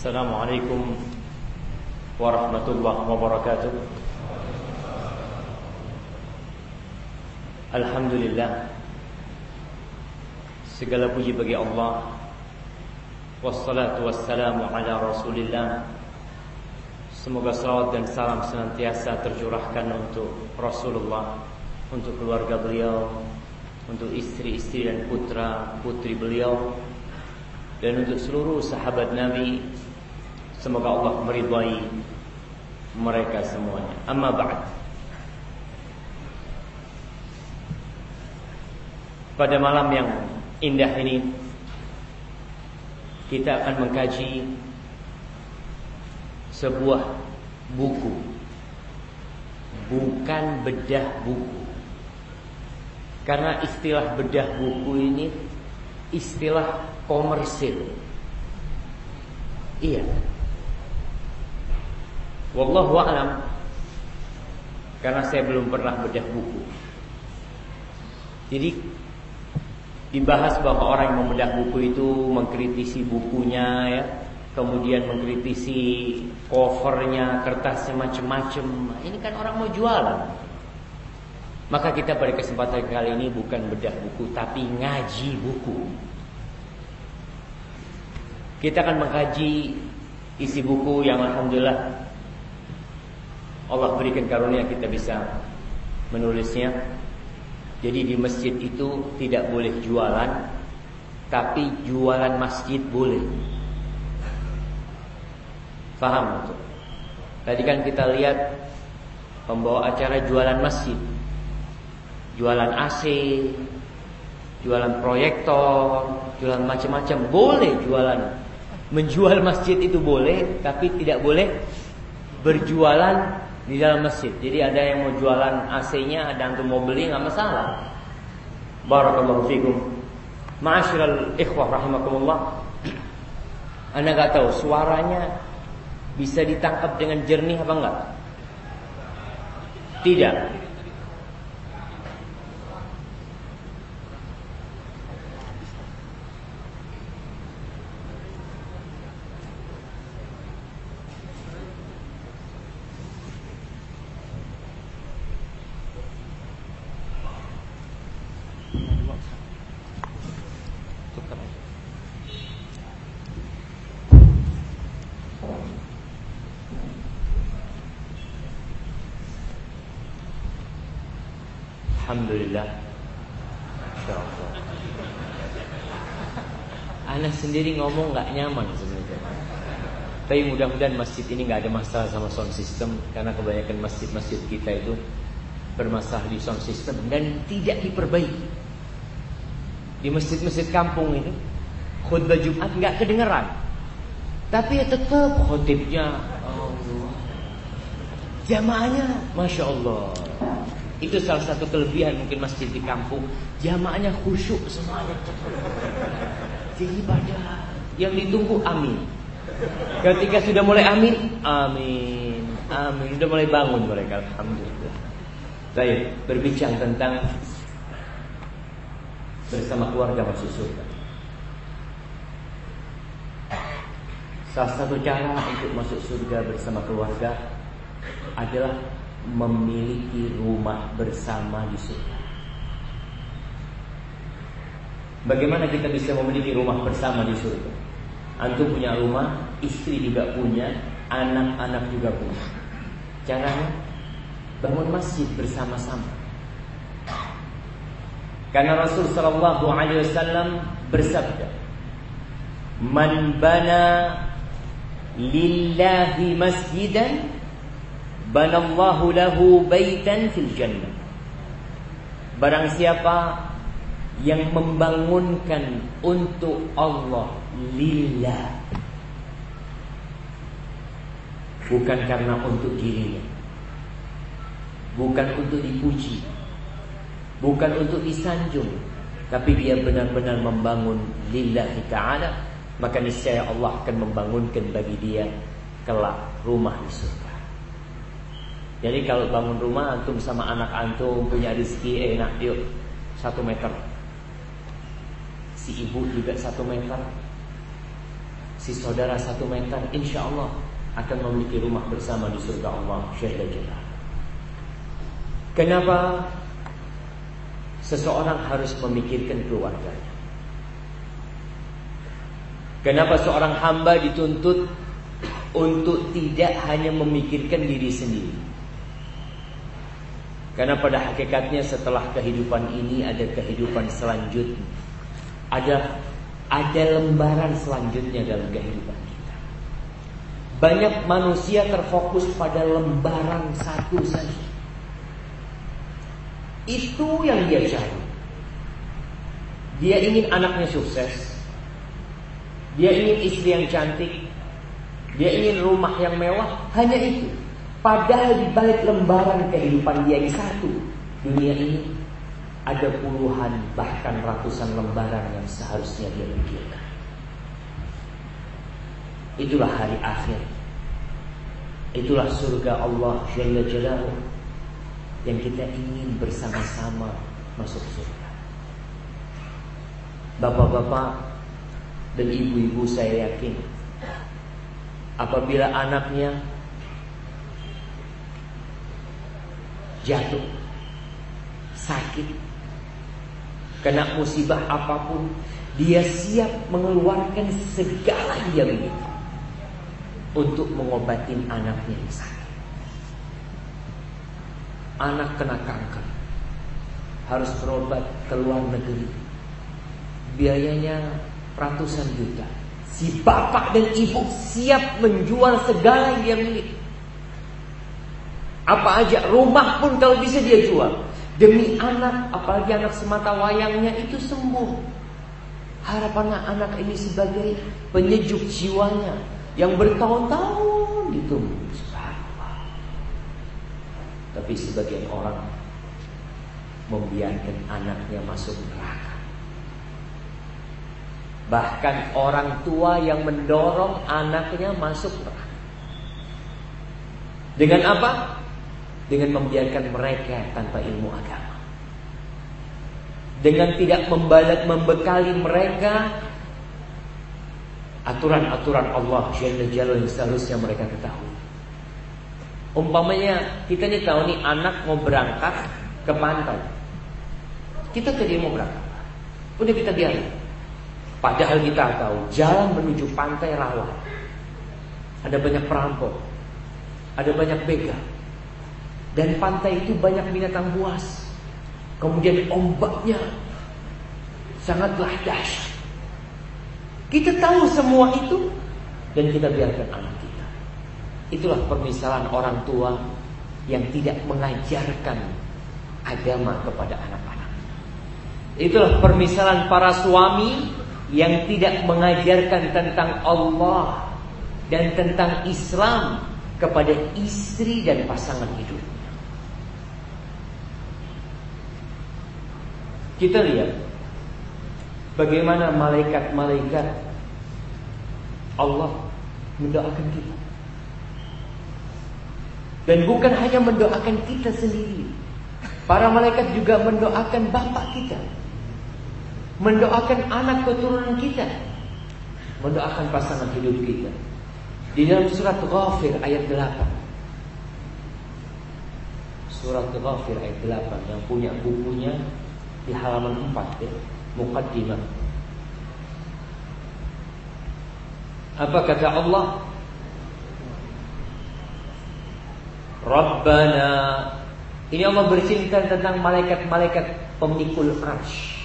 السلام عليكم ورحمة الله وبركاته Alhamdulillah Segala puji bagi Allah Wassalatu wassalamu ala rasulillah Semoga salawat dan salam senantiasa tercurahkan untuk Rasulullah Untuk keluarga beliau Untuk istri-istri dan putra putri beliau Dan untuk seluruh sahabat Nabi Semoga Allah meridai mereka semuanya. Amma ba'd. Pada malam yang indah ini Kita akan mengkaji Sebuah buku. Bukan bedah buku. Karena istilah bedah buku ini Istilah komersil. Iya Wallahu a'lam. Karena saya belum pernah bedah buku. Jadi dibahas bahwa orang yang membedah buku itu mengkritisi bukunya ya. Kemudian mengkritisi covernya kertasnya macam-macam ini kan orang mau jualan. Maka kita pada kesempatan kali ini bukan bedah buku tapi ngaji buku. Kita akan mengkaji isi buku yang alhamdulillah Allah berikan karunia kita bisa menulisnya. Jadi di masjid itu tidak boleh jualan Tapi jualan masjid boleh. Faham itu? Tadi kan kita lihat Pembawa acara jualan masjid. Jualan AC Jualan proyektor Jualan macam-macam. Boleh jualan. Menjual masjid itu boleh Tapi tidak boleh Berjualan di dalam masjid. Jadi ada yang mau jualan AC-nya, ada yang mau beli nggak masalah. Barakallahu fikum. Ma'asyiral ikhwah rahimakumullah. Anda nggak tahu suaranya bisa ditangkap dengan jernih apa enggak? Tidak. Alhamdulillah. Anak sendiri ngomong nggak nyaman sebenarnya. Tapi mudah-mudahan masjid ini nggak ada masalah sama sound system karena kebanyakan masjid-masjid kita itu bermasalah di sound system dan tidak diperbaiki. Di masjid-masjid kampung ini khutbah Jumat nggak kedengeran. Tapi ya tetap khutibnya Allah. Jamaahnya Masya Allah itu salah satu kelebihan mungkin masjid di kampung. Jamaahnya khusyuk semuanya. Jadi pada yang ditunggu amin. Ketika sudah mulai amin, amin, amin. Sudah mulai bangun mereka. Alhamdulillah. Saya berbincang tentang bersama keluarga masuk surga. Salah satu cara untuk masuk surga bersama keluarga adalah memiliki rumah bersama di surga. Bagaimana kita bisa memiliki rumah bersama di surga? Antum punya rumah, istri juga punya, anak-anak juga punya. Caranya bangun masjid bersama-sama. Karena Rasul Shallallahu Alaihi Wasallam bersabda, "Man bana lillahi masjidan Banallahu lahu baitan fil jannah. Barang siapa yang membangunkan untuk Allah lillah. Bukan karena untuk dirinya. Bukan untuk dipuji. Bukan untuk disanjung. Tapi dia benar-benar membangun lillahi ta'ala. Maka niscaya Allah akan membangunkan bagi dia kelak rumah di surga jadi kalau bangun rumah antum sama anak antum punya rezeki enak yuk satu meter. Si ibu juga satu meter. si saudara satu meter, insya Allah akan memiliki rumah bersama di surga Allah Syahida Kenapa seseorang harus memikirkan keluarganya? Kenapa seorang hamba dituntut untuk tidak hanya memikirkan diri sendiri? Karena pada hakikatnya setelah kehidupan ini ada kehidupan selanjutnya. Ada ada lembaran selanjutnya dalam kehidupan kita. Banyak manusia terfokus pada lembaran satu saja. Itu yang dia cari. Dia ingin anaknya sukses. Dia ingin istri yang cantik. Dia ingin rumah yang mewah. Hanya itu. Padahal di balik lembaran kehidupan dia yang satu dunia ini ada puluhan bahkan ratusan lembaran yang seharusnya dia pikirkan. Itulah hari akhir. Itulah surga Allah Jalla Jalaluh yang kita ingin bersama-sama masuk surga. Bapak-bapak dan ibu-ibu saya yakin apabila anaknya jatuh, sakit, kena musibah apa pun, dia siap mengeluarkan segala yang miliki untuk mengobati anaknya yang sakit. Anak kena kanker, harus berobat ke luar negeri, biayanya ratusan juta. Si bapak dan ibu siap menjual segala yang miliki apa aja, rumah pun kalau bisa dia jual. Demi anak, apalagi anak semata wayangnya itu sembuh. Harapan anak ini sebagai penyejuk jiwanya yang bertahun-tahun ditunggu. Tapi sebagian orang membiarkan anaknya masuk neraka. Bahkan orang tua yang mendorong anaknya masuk neraka. Dengan apa? Dengan membiarkan mereka tanpa ilmu agama. Dengan tidak membalat membekali mereka aturan-aturan Allah Jalla Jalla yang seharusnya mereka ketahui. Umpamanya kita nih tahu nih anak mau berangkat ke pantai. Kita tadi mau berangkat. Udah kita biarin. Padahal kita tahu jalan menuju pantai rawan. Ada banyak perampok. Ada banyak begal. Dan pantai itu banyak binatang buas. Kemudian ombaknya sangatlah dahsyat. Kita tahu semua itu dan kita biarkan anak kita. Itulah permisalan orang tua yang tidak mengajarkan agama kepada anak-anak. Itulah permisalan para suami yang tidak mengajarkan tentang Allah dan tentang Islam kepada istri dan pasangan hidup. Kita lihat bagaimana malaikat-malaikat Allah mendoakan kita. Dan bukan hanya mendoakan kita sendiri. Para malaikat juga mendoakan bapak kita. Mendoakan anak keturunan kita. Mendoakan pasangan hidup kita. Di dalam surat Ghafir ayat 8. Surat Ghafir ayat 8 yang punya bukunya di halaman 4 ya, muqaddimah. Apa kata Allah? Rabbana. Ini Allah bercerita tentang malaikat-malaikat pemikul arsh.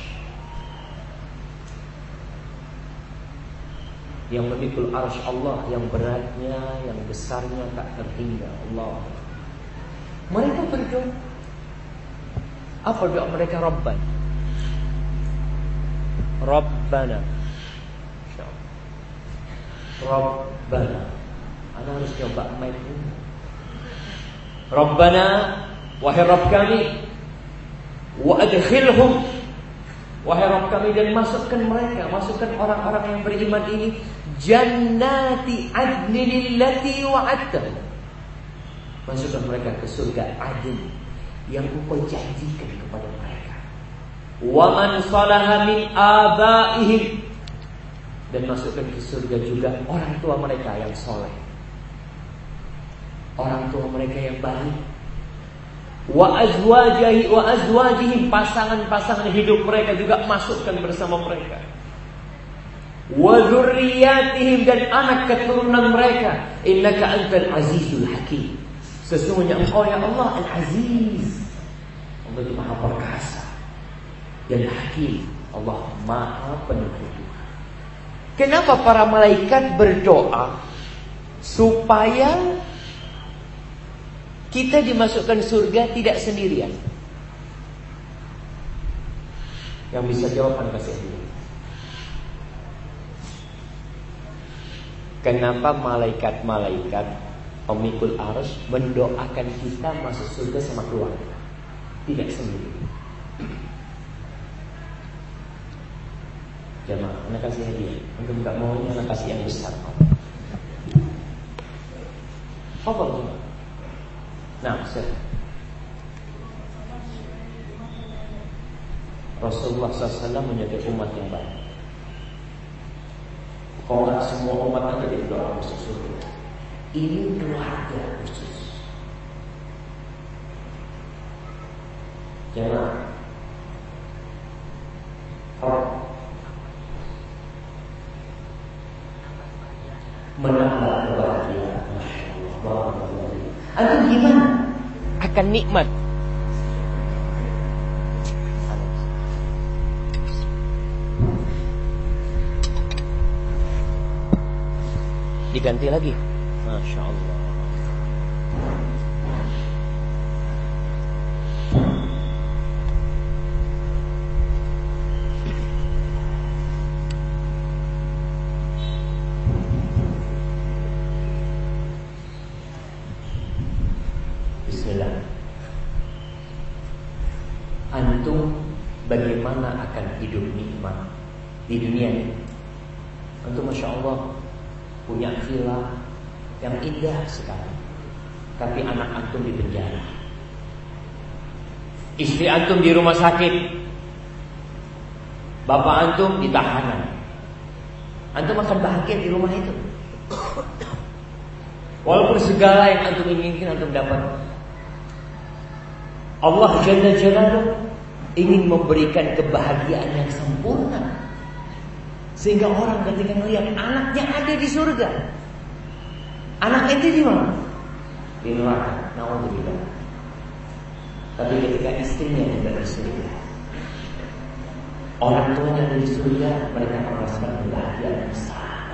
Yang memikul arsh Allah Yang beratnya, yang besarnya tak terhingga Allah. Mereka berdoa apa doa mereka Rabban? Rabbana. Rabbana. Anda harus coba mic ini. Rabbana wahai Rabb kami wa adkhilhum wahai Rabb kami dan masukkan mereka, masukkan orang-orang yang beriman ini jannati adnil lati wa'adta. Masukkan mereka ke surga adil yang engkau janjikan kepada mereka. Wa man salaha min abaihim dan masukkan ke surga juga orang tua mereka yang soleh. Orang tua mereka yang baik. Wa azwajihi wa azwajihim pasangan-pasangan hidup mereka juga masukkan bersama mereka. Wa dzurriyyatihim dan anak keturunan mereka. Innaka antal azizul hakim. Sesungguhnya engkau ya Allah al-aziz. Allah itu maha perkasa dan hakim. Allah maha penuh Kenapa para malaikat berdoa supaya kita dimasukkan surga tidak sendirian? Yang bisa jawab anda kasih dulu. Kenapa malaikat-malaikat Omikul Arus mendoakan kita masuk surga sama keluarga Tidak sendiri Jamaah, anak kasih hadiah. Untuk nggak mau anak kasih yang besar. Oh, Nah, Ustaz. Rasulullah SAW menjadi umat yang baik. Kalau semua umat aja di doa masuk surga. Ini keluarga khusus. Antum gimana? Akan nikmat. Diganti lagi. Masya Allah. di dunia ini. Tentu Masya Allah punya villa yang sekali. Tapi anak antum di penjara. Istri antum di rumah sakit. Bapak antum di tahanan. Antum akan bahagia di rumah itu. Walaupun segala yang antum inginkan antum dapat. Allah Jalla Jalaluhu ingin memberikan kebahagiaan yang sempurna sehingga orang ketika melihat anaknya ada di surga. Anak itu di mana? Di neraka. Nauzubillah. Tapi ketika istrinya tidak di surga. Orang tuanya di surga, mereka merasakan kebahagiaan besar.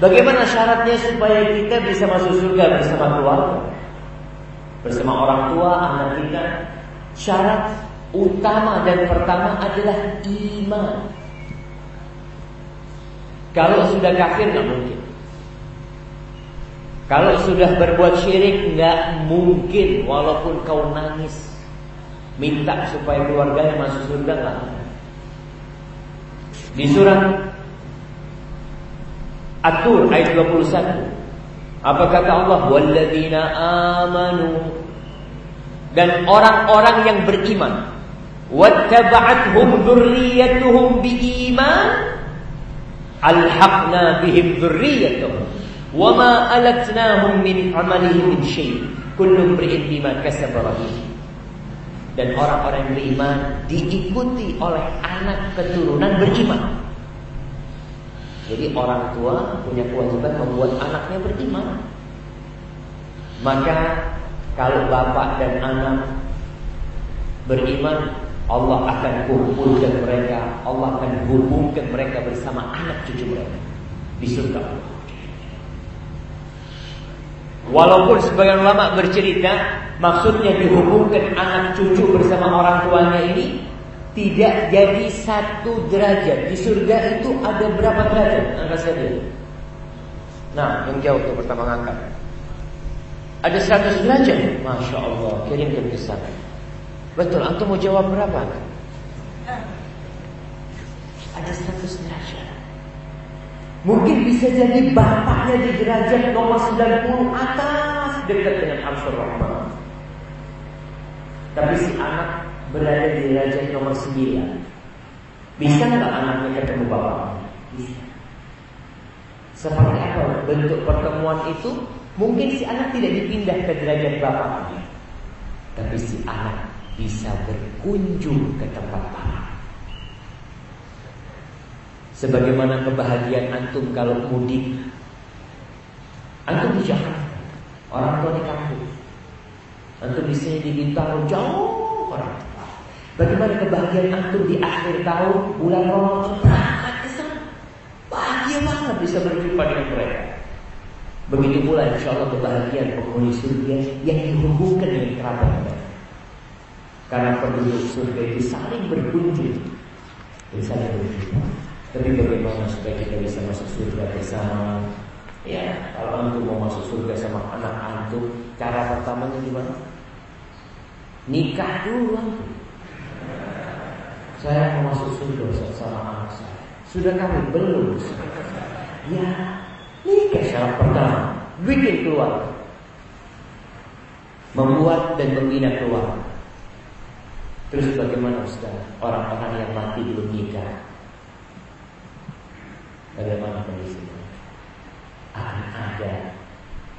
Bagaimana syaratnya supaya kita bisa masuk surga bersama keluarga? Bersama orang tua, anak kita. Syarat utama dan pertama adalah iman. Kalau sudah kafir nggak mungkin. Kalau sudah berbuat syirik nggak mungkin walaupun kau nangis. Minta supaya keluarganya masuk surga nggak Di surat At-Tur ayat 21 apa kata Allah? Walladzina amanu dan orang-orang yang beriman wattaba'athum dzurriyyatuhum biiman alhaqna bihim dzurriyyatahum wama alatnahum min amalihim min syai. Kullu imrin bima dan orang-orang yang beriman diikuti oleh anak keturunan beriman. Jadi orang tua punya kewajiban membuat anaknya beriman. Maka kalau bapak dan anak beriman Allah akan kumpulkan mereka, Allah akan hubungkan mereka bersama anak cucu mereka di surga Walaupun sebagian ulama bercerita maksudnya dihubungkan anak cucu bersama orang tuanya ini tidak jadi satu derajat. Di surga itu ada berapa derajat? Angkat saja. Nah, yang jauh tuh pertama ngangkat. Ada 100 derajat. Masya Allah, kirimkan ke sana. Betul, antum mau jawab berapa? Ada 100 derajat. Mungkin bisa jadi bapaknya di derajat nomor 90 atas dekat dengan Arsyur Rahman. Tapi si anak berada di derajat nomor 9. Bisa nggak anaknya ketemu bapak? Bisa. Seperti apa bentuk pertemuan itu? Mungkin si anak tidak dipindah ke derajat bapaknya. Tapi si anak bisa berkunjung ke tempat bapak. Sebagaimana kebahagiaan antum kalau mudik. Antum di Jakarta, orang tua di kampung. Antum di sini di Bintaro jauh orang. Bagaimana kebahagiaan antum di akhir tahun bulan Ramadan berangkat ke sana. Bahagia banget bisa berjumpa dengan mereka. Begitu pula insya Allah kebahagiaan penghuni surga yang dihubungkan dengan kerabat. Karena penduduk surga itu saling berkunjung dan saling berjumpa. Tapi bagaimana supaya kita bisa masuk surga bersama? Ya, kalau antum mau masuk surga sama anak antum, cara pertamanya gimana? Nikah dulu. Saya mau masuk surga sama anak saya. Sudah kami belum. Ya, nikah syarat pertama. Bikin keluarga. Membuat dan membina keluarga. Terus bagaimana Ustaz? Orang-orang yang mati belum nikah. Bagaimana kondisinya? Akan ada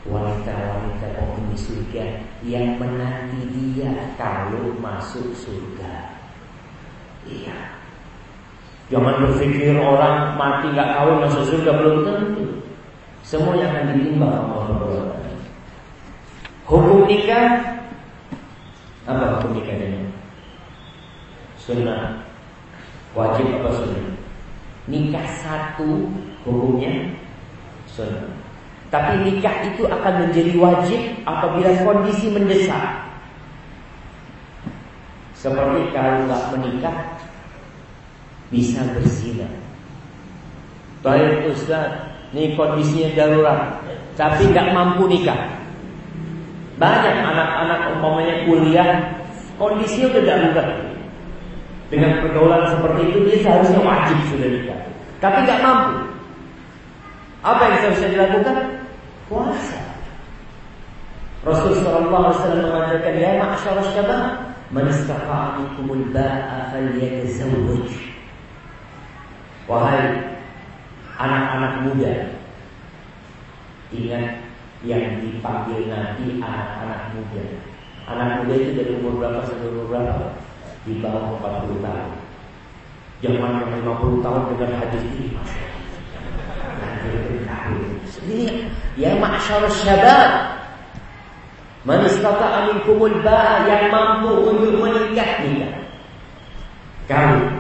wanita-wanita penghuni surga yang menanti dia kalau masuk surga. Iya. Jangan berpikir orang mati nggak kawin masuk surga belum tentu. Semua yang akan ditimbang Allah Hukum nikah apa hukum nikah ini? Sunnah wajib apa sunnah? Nikah satu hukumnya sunnah. Tapi nikah itu akan menjadi wajib apabila kondisi mendesak. Seperti kalau nggak menikah bisa berzina. Baik Ustaz, ini kondisinya darurat, tapi nggak mampu nikah. Banyak anak-anak umpamanya kuliah, kondisinya udah darurat. Dengan pergaulan seperti itu dia seharusnya wajib sudah nikah, tapi nggak mampu. Apa yang seharusnya dilakukan? Puasa. Rasulullah SAW mengatakan, Ya ma'asyar syabab, Man istata'a minkumul ba'a falyatazawwaj. Wahai anak-anak muda, ingat yang dipanggil Nabi anak-anak muda. Anak muda itu dari umur berapa sampai umur berapa? Di bawah 40 tahun. Jangan yang 50 tahun dengan hadis ini. Ini ya ma'asyar syabab Man istata'a minkumul ba'a yang mampu untuk menikah nikah. Kamu.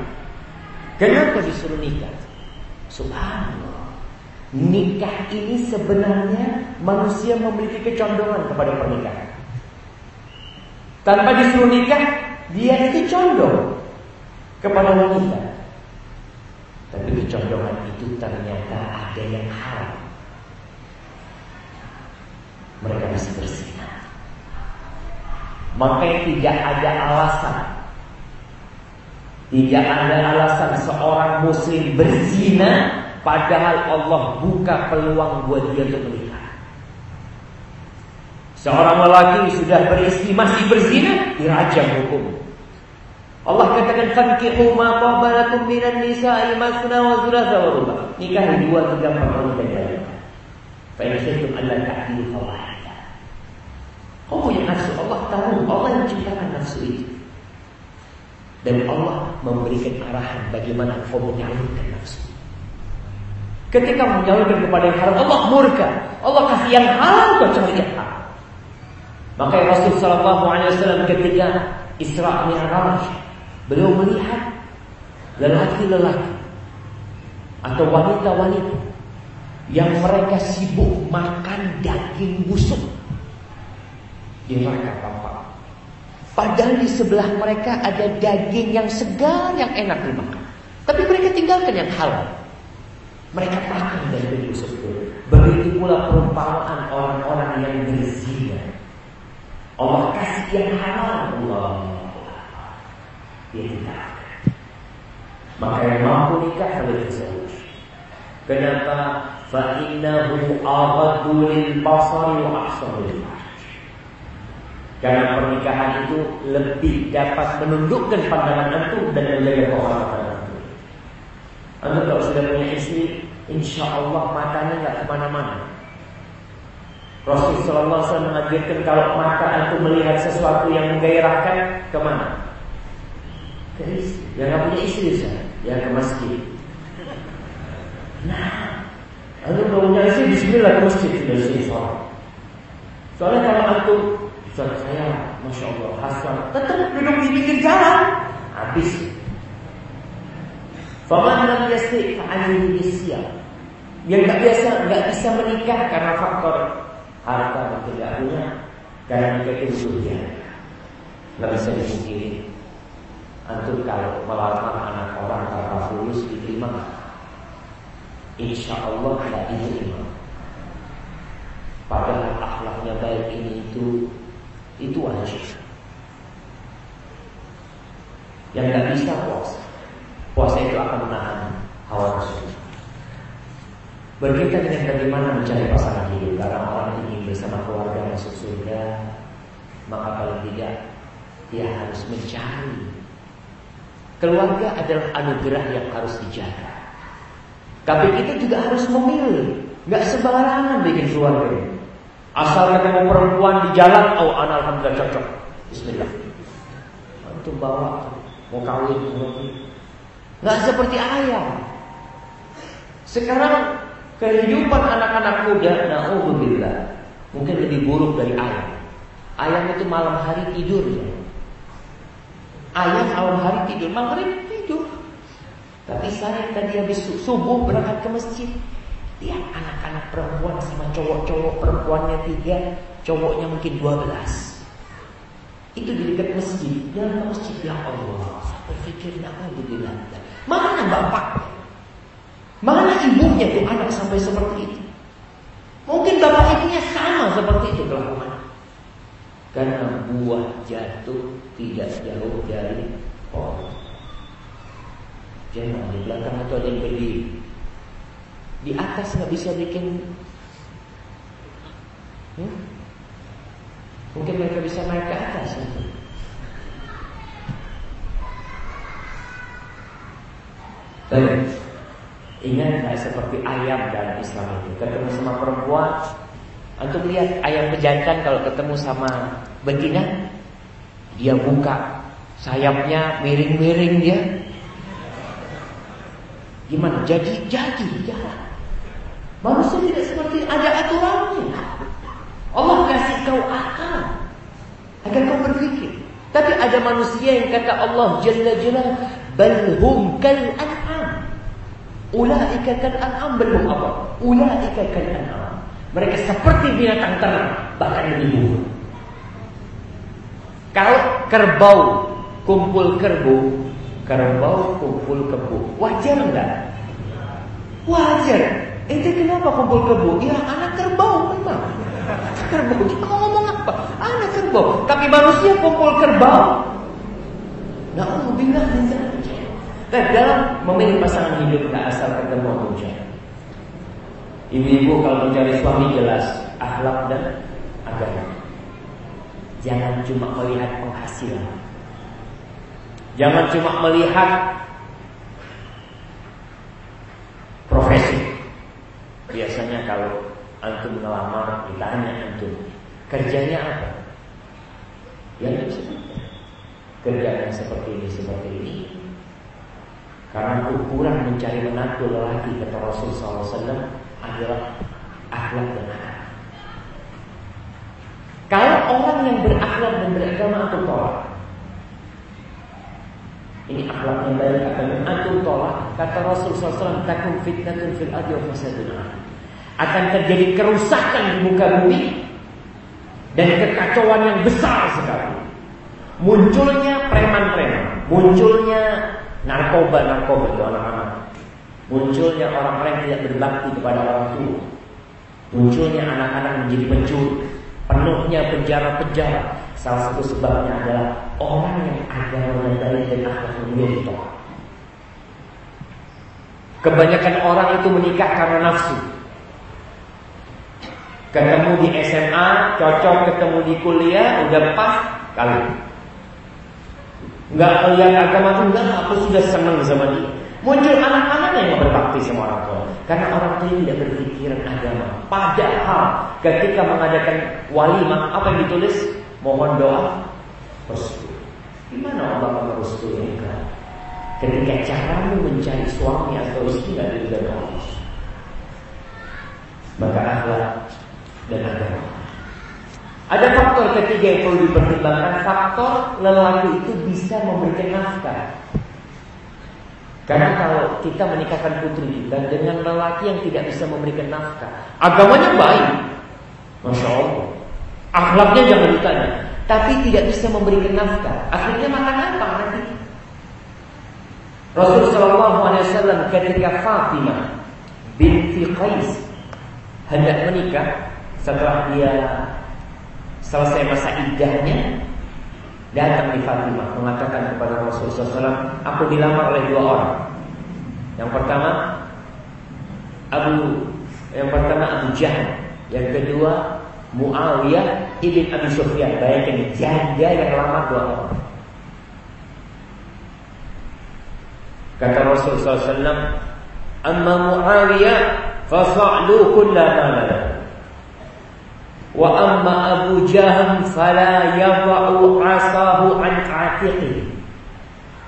Kenapa disuruh nikah? Subhanallah. Nikah ini sebenarnya manusia memiliki kecondongan kepada pernikahan. Tanpa disuruh nikah, dia itu condong kepada wanita. Tapi kecondongan itu ternyata ada yang haram. Mereka bisa berzina. Maka tidak ada alasan Tidak ada alasan seorang muslim berzina Padahal Allah buka peluang buat dia untuk menikah Seorang lelaki sudah beristri masih berzina Dirajam hukum Allah katakan fankihu ma qabalakum minan nisa'i masna wa thulatha wa ruba. Nikah dua tiga empat dan lain. Fa in khiftum alla ta'dilu fawahidah. Kau punya nafsu, Allah tahu, Allah yang menciptakan nafsu itu. Dan Allah memberikan arahan bagaimana kau menyalurkan nafsu. Ketika menyalurkan kepada yang haram, Allah murka. Allah kasih yang halal, kau cari yang haram. Maka Rasul Sallallahu Alaihi Wasallam ketika Isra Mi'raj, beliau melihat lelaki-lelaki atau wanita-wanita yang mereka sibuk makan daging busuk di mereka tampak. Padahal di sebelah mereka ada daging yang segar yang enak dimakan. Tapi mereka tinggalkan yang halal. Mereka makan daging busuk itu. Begitu pula perumpamaan orang-orang yang berzina. Allah kasih yang halal Allah. Tidak. Maka yang mampu nikah harus disebut. Kenapa? Fa'innahu aghaddu lil basari wa ahsanu lil karena pernikahan itu lebih dapat menundukkan pandangan antum dan menjaga kehormatan antum. Anda kalau sudah punya istri, insya Allah matanya nggak ke mana-mana. Rasulullah SAW mengajarkan kalau mata antum melihat sesuatu yang menggairahkan ke mana? Ke. Yang nggak punya istri saya, yang ke masjid. Nah, antum kalau punya istri, Bismillah ke masjid sudah selesai sholat. Soalnya kalau antum Ustaz saya, Masya Allah, Hasan Tetap duduk di pinggir jalan Habis Faman lam yasti fa'alihi bisya Yang nggak biasa, nggak bisa menikah karena faktor harta dan tidak punya karena nikah itu dia nggak bisa dimungkiri antum kalau melamar anak orang tanpa lulus diterima Insya Allah tidak diterima Padahal akhlaknya baik ini itu itu wajib. Yang tidak bisa puasa. Puasa itu akan menahan hawa nafsu. Berkaitan dengan bagaimana mencari pasangan hidup Karena orang ingin bersama keluarga masuk surga Maka kalau tidak Dia harus mencari Keluarga adalah anugerah yang harus dijaga. Tapi kita juga harus memilih. Gak sembarangan bikin keluarga Asal ketemu perempuan di jalan Oh anak alhamdulillah cocok. Bismillah. Itu bawa Mau kawin Gak seperti ayam Sekarang Kehidupan anak-anak muda, na'udzubillah, mungkin lebih buruk dari ayam. Ayam itu malam hari tidur ya. Ayam malam hari tidur, hari tidur. Tapi saya tadi habis subuh berangkat ke masjid. Lihat anak-anak perempuan sama cowok-cowok perempuannya tiga, cowoknya mungkin dua belas. Itu di dekat masjid, ke masjid ya Allah. Saya berpikir, na'udzubillah. Mana bapak? Mana ibunya tuh anak sampai seperti itu? Mungkin bapak ibunya sama seperti itu kelakuan. Karena buah jatuh tidak jauh dari pohon. Jangan di belakang itu ada yang berdiri. Di atas nggak bisa bikin. Hmm? Mungkin mereka bisa naik ke atas. Baik. Ingat nggak seperti ayam dalam Islam itu Ketemu sama perempuan Untuk lihat ayam pejantan kalau ketemu sama betina Dia buka. Sayapnya miring-miring dia. Gimana? Jadi jadi jalan Manusia tidak seperti ada aturannya. Allah kasih kau akal. Agar kau berpikir. Tapi ada manusia yang kata Allah Jalla Jalla Balhum kal Ulaika kal an'am. Belum apa? Ulaika kal an'am. Mereka seperti binatang ternak, bahkan lebih buruk. Kalau kerbau kumpul kerbau, kerbau kumpul kebu. Wajar enggak? Wajar. Ente kenapa kumpul kebu? Ya anak kerbau memang. Kerbau kita ngomong apa? Anak kerbau. Tapi manusia kumpul kerbau. Nah, Allah bilang dan dalam memilih pasangan hidup tak asal ketemu hujan. Ibu-ibu kalau mencari suami jelas akhlak dan agama. Jangan cuma melihat penghasilan. Jangan cuma melihat profesi. Biasanya kalau antum ngelamar ditanya antum kerjanya apa? Ya kerjanya seperti ini seperti ini karena ukuran mencari menantu lelaki kata Rasul SAW adalah akhlak dan akhlak. Kalau orang yang berakhlak dan beragama atau tolak, ini akhlak yang baik akan antum tolak. Kata Rasul SAW, takun fitnatun fil Akan terjadi kerusakan di muka bumi dan kekacauan yang besar sekali. Munculnya preman-preman, munculnya narkoba narkoba itu anak-anak munculnya orang-orang yang tidak berbakti kepada orang tua. Munculnya anak-anak menjadi pencuri penuhnya penjara-penjara. Salah satu sebabnya adalah orang yang agamanya baik dan akhlaknya mulia ditolak kebanyakan orang itu menikah karena nafsu. Ketemu di SMA cocok ketemu di kuliah udah pas kali Enggak melihat agama itu enggak, aku sudah senang sama dia. Muncul anak-anak yang berbakti sama orang tua. Karena orang tua tidak berpikiran agama. Padahal ketika mengadakan walimah, apa yang ditulis? Mohon doa restu. Gimana Allah restu ini kan? Ketika caramu mencari suami atau istri tidak dari Allah. Maka akhlak dan agama. Ada faktor ketiga yang perlu dipertimbangkan. Faktor lelaki itu bisa memberikan nafkah. Karena kalau kita menikahkan putri kita dengan lelaki yang tidak bisa memberikan nafkah, agamanya baik, masya Allah, akhlaknya jangan ditanya, tapi tidak bisa memberikan nafkah, akhirnya makan apa nanti? Rasulullah Shallallahu Alaihi Wasallam ketika Fatimah binti Qais hendak menikah setelah dia selesai masa idahnya datang di Fatimah mengatakan kepada Rasulullah SAW, aku dilamar oleh dua orang. Yang pertama Abu yang pertama Abu Jahal, yang kedua Muawiyah ibn Abi Sufyan. Bayangkan janda yang lamar dua orang. Kata Rasulullah SAW, Amma Muawiyah fasa'lu kulla ma Wa amma Abu Jaham fala yada'u asahu an atiqi.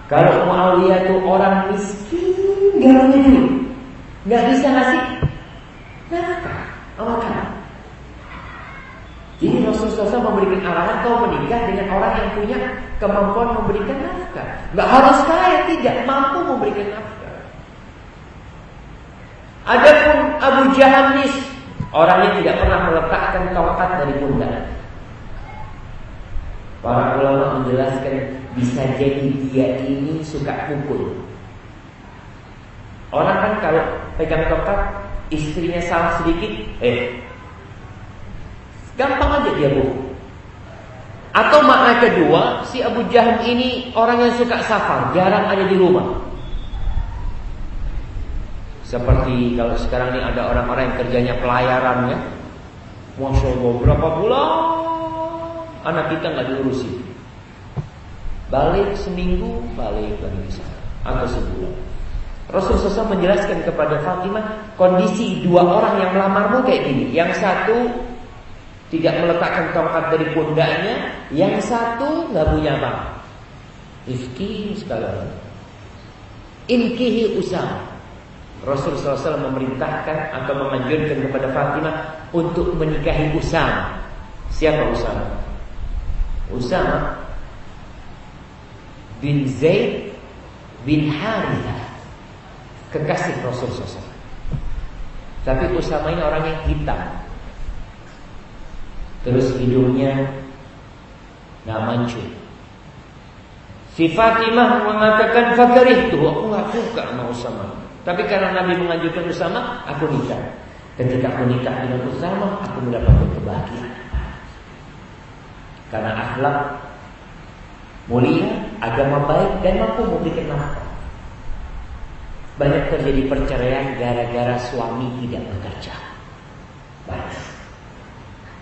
Kalau Muawiyah itu orang miskin, gak punya duit, gak bisa ngasih nafkah, makan. Jadi Rasulullah SAW memberikan arahan kau menikah dengan orang yang punya kemampuan memberikan nafkah. Gak harus kaya, tidak mampu memberikan nafkah. Adapun Abu Jaham miskin Orang yang tidak pernah meletakkan tongkat dari pundak. Para ulama menjelaskan bisa jadi dia ini suka pukul. Orang kan kalau pegang tongkat istrinya salah sedikit, eh gampang aja dia pukul. Atau makna kedua, si Abu Jahal ini orang yang suka safar, jarang ada di rumah. Seperti kalau sekarang ini ada orang-orang yang kerjanya pelayaran ya. Masya Allah berapa bulan anak kita nggak diurusi. Balik seminggu, balik lagi di sana. Atau sebulan. Rasulullah SAW menjelaskan kepada Fatimah kondisi dua orang yang melamarmu kayak gini. Yang satu tidak meletakkan tongkat dari pundaknya, yang satu nggak punya apa. Ifki sekali Inkihi Usama. Rasulullah SAW memerintahkan atau menganjurkan kepada Fatimah untuk menikahi Usama. Siapa Usama? Usama bin Zaid bin Harithah. Kekasih Rasulullah SAW. Tapi Usama ini orang yang hitam. Terus hidungnya nggak mancung. Si Fatimah mengatakan fakarih tuh aku nggak suka sama Usama. Tapi karena Nabi menganjurkan bersama, aku nikah. Ketika aku nikah dengan bersama, aku mendapatkan kebahagiaan. Karena akhlak mulia, agama baik dan mampu memberikan nafkah. Banyak terjadi perceraian gara-gara suami tidak bekerja. Banyak.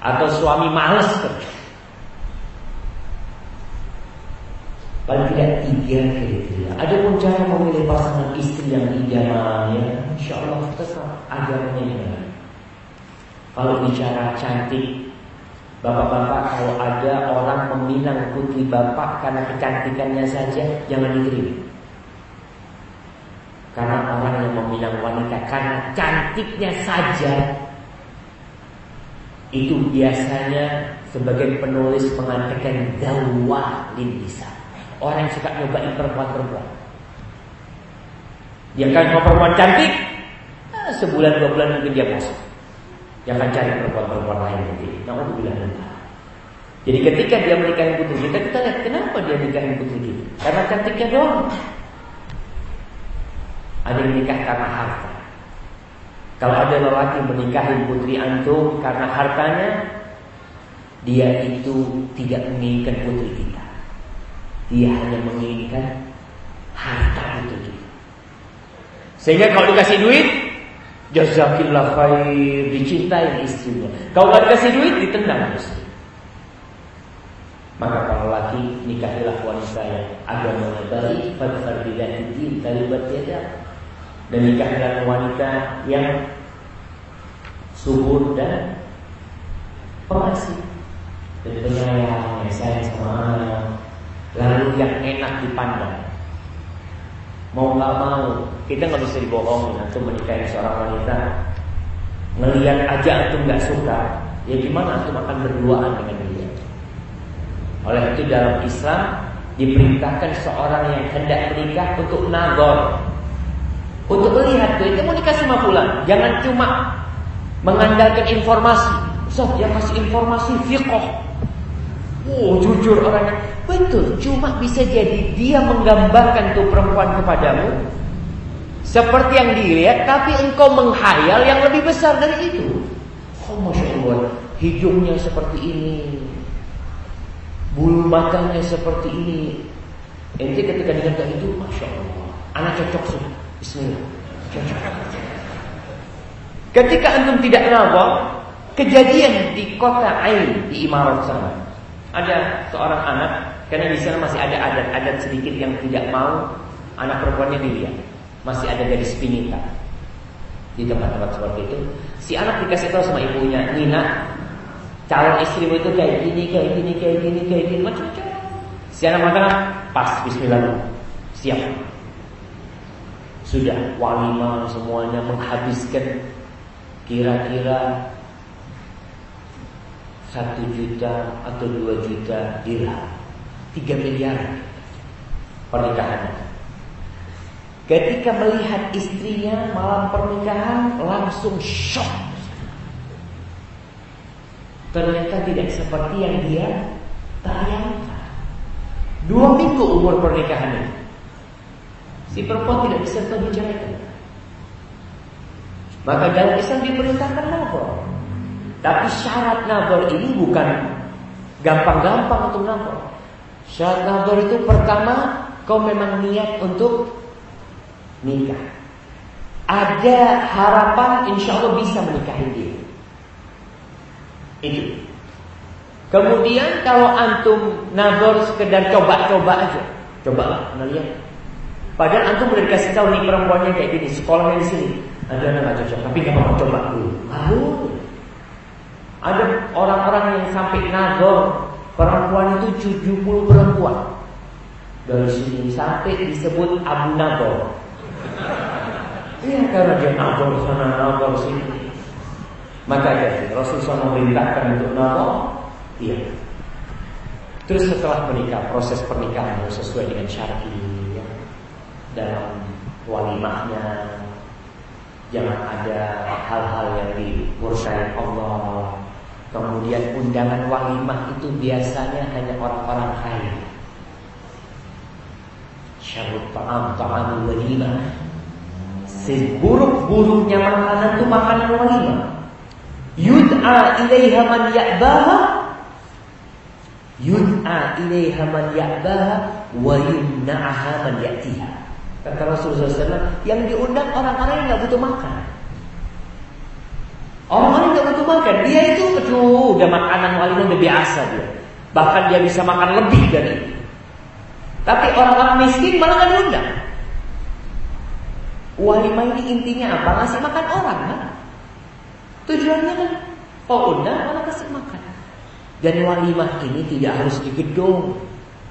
Atau suami malas kerja. Paling tidak tiga kriteria. Ada pun cara memilih pasangan istri yang idaman ya, insya Allah tetap agamanya benar. Kalau bicara cantik, bapak-bapak kalau ada orang meminang putri bapak karena kecantikannya saja, jangan diterima. Karena orang yang meminang wanita karena cantiknya saja itu biasanya sebagai penulis mengatakan dakwah lisan. Orang yang suka nyobain perempuan-perempuan. Dia kan kalau perempuan cantik, nah, sebulan dua bulan mungkin dia masuk. Dia akan cari perempuan-perempuan lain nanti. Nah, bilang. Jadi ketika dia menikahi putri kita, kita lihat kenapa dia nikahin putri kita. Karena cantiknya doang. Ada yang nikah karena harta. Kalau ada lelaki menikahi putri antum karena hartanya, dia itu tidak menginginkan putri kita. Dia hanya menginginkan harta itu juga. Sehingga kalau dikasih duit, jazakillah khair, dicintai istrinya. Kalau nggak dikasih duit, ditendang istri. Maka kalau laki nikahilah wanita yang agamanya baik, pada fardilati din, talibat tiada. dan nikah dengan wanita yang subur dan pengasih dan penyayang yang sayang sama anak lalu yang enak dipandang. Mau nggak mau kita nggak bisa dibohongin atau menikahi seorang wanita. Ngelihat aja antum nggak suka ya gimana antum akan berduaan dengan dia? Oleh itu dalam Islam diperintahkan seorang yang hendak menikah untuk nagor untuk melihat tuh itu mau nikah sama pulang jangan cuma mengandalkan informasi. So yang kasih informasi fiqh Oh jujur orangnya Betul Cuma bisa jadi Dia menggambarkan tuh perempuan kepadamu. Seperti yang dilihat Tapi engkau menghayal yang lebih besar dari itu. Oh Masya Allah Hidungnya seperti ini. Bulu matanya seperti ini. Ente ketika dengar itu Masya Allah Anak cocok sih Bismillah. Ketika antum tidak nampak Kejadian di kota Ain Di Imarat sana ada seorang anak karena di sana masih ada adat-adat sedikit yang tidak mau anak perempuannya dilihat. Masih ada gadis pinita di tempat-tempat seperti itu. Si anak dikasih tahu sama ibunya, Nina, calon istrimu itu kayak gini, kayak gini, kayak gini, kayak gini, macam-macam. Si anak mengatakan, pas, Bismillah, siap. Sudah walimah semuanya menghabiskan kira-kira satu juta atau dua juta dirham, tiga miliar pernikahannya. Ketika melihat istrinya malam pernikahan langsung shock. Ternyata tidak seperti yang dia bayangkan. Dua minggu umur pernikahannya. Si perempuan tidak bisa membicarakan. Maka dalam Islam diperintahkan lapor. Tapi syarat nabor ini bukan gampang-gampang untuk nabor. Syarat nabor itu pertama kau memang niat untuk nikah. Ada harapan insya Allah bisa menikahi dia. Itu. Kemudian kalau antum nabor sekedar coba-coba aja, coba lihat. Padahal antum udah dikasih tahu nih perempuannya kayak gini, sekolahnya di sini. Ada anak cocok, tapi gak mau coba dulu. Lalu ada orang-orang yang sampai nazar Perempuan itu 70 perempuan. Dari sini sampai disebut Abu Nador Iya karena dia nazar sana nazar sini. Maka jadi Rasulullah memerintahkan untuk nazar. Iya. Terus setelah menikah Proses pernikahan sesuai dengan syar'i ya. Dalam walimahnya Jangan ada hal-hal yang dimurkai Allah Kemudian undangan walimah itu biasanya hanya orang-orang kaya. Syarut ta'am ta'am walimah. Seburuk-buruknya makanan itu makanan walimah. Yud'a ilaiha man ya'baha Yud'a ilaiha man ya'baha Wa yumna'aha man ya'tiha Kata Rasulullah SAW Yang diundang orang-orang yang gak butuh makan Orang-orang butuh makan, dia itu aduh udah makanan walimah udah biasa dia. Bahkan dia bisa makan lebih dari itu. Tapi orang-orang miskin malah nggak diundang. Walimah ini intinya apa? Ngasih makan orang kan? Tujuannya kan oh undang malah kasih makan. Dan walimah ini tidak harus di gedung.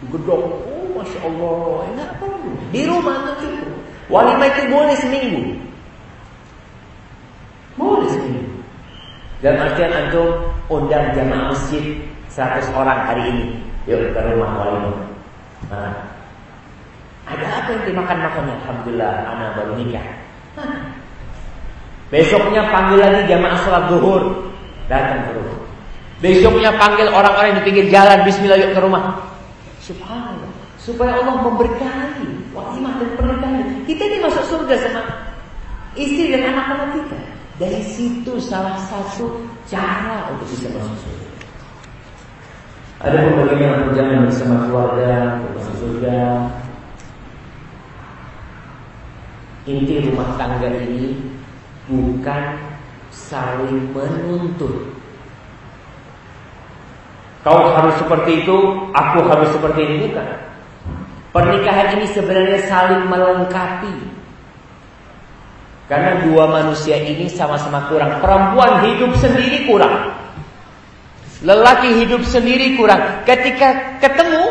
Di gedung, oh masya Allah, enak apa Di rumah itu cukup. Walimah itu boleh seminggu. Boleh seminggu. Dan artian antum undang jamaah masjid 100 orang hari ini. Yuk ke rumah wali. Nah, ada apa yang dimakan makannya? Alhamdulillah, anak baru nikah. Besoknya panggil lagi jamaah sholat zuhur, datang ke rumah. Besoknya panggil orang-orang di pinggir jalan, Bismillah yuk ke rumah. Subhanallah, supaya Allah memberkahi walimah dan pernikahan. Kita ini masuk surga sama istri dan anak-anak kita. Dari situ salah satu cara untuk bisa masuk surga. Ada pembagian perjalanan bersama keluarga masuk surga. Inti rumah tangga ini bukan saling menuntut. Kau harus seperti itu, aku harus seperti ini bukan. Pernikahan ini sebenarnya saling melengkapi. Karena dua manusia ini sama-sama kurang. Perempuan hidup sendiri kurang. Lelaki hidup sendiri kurang. Ketika ketemu,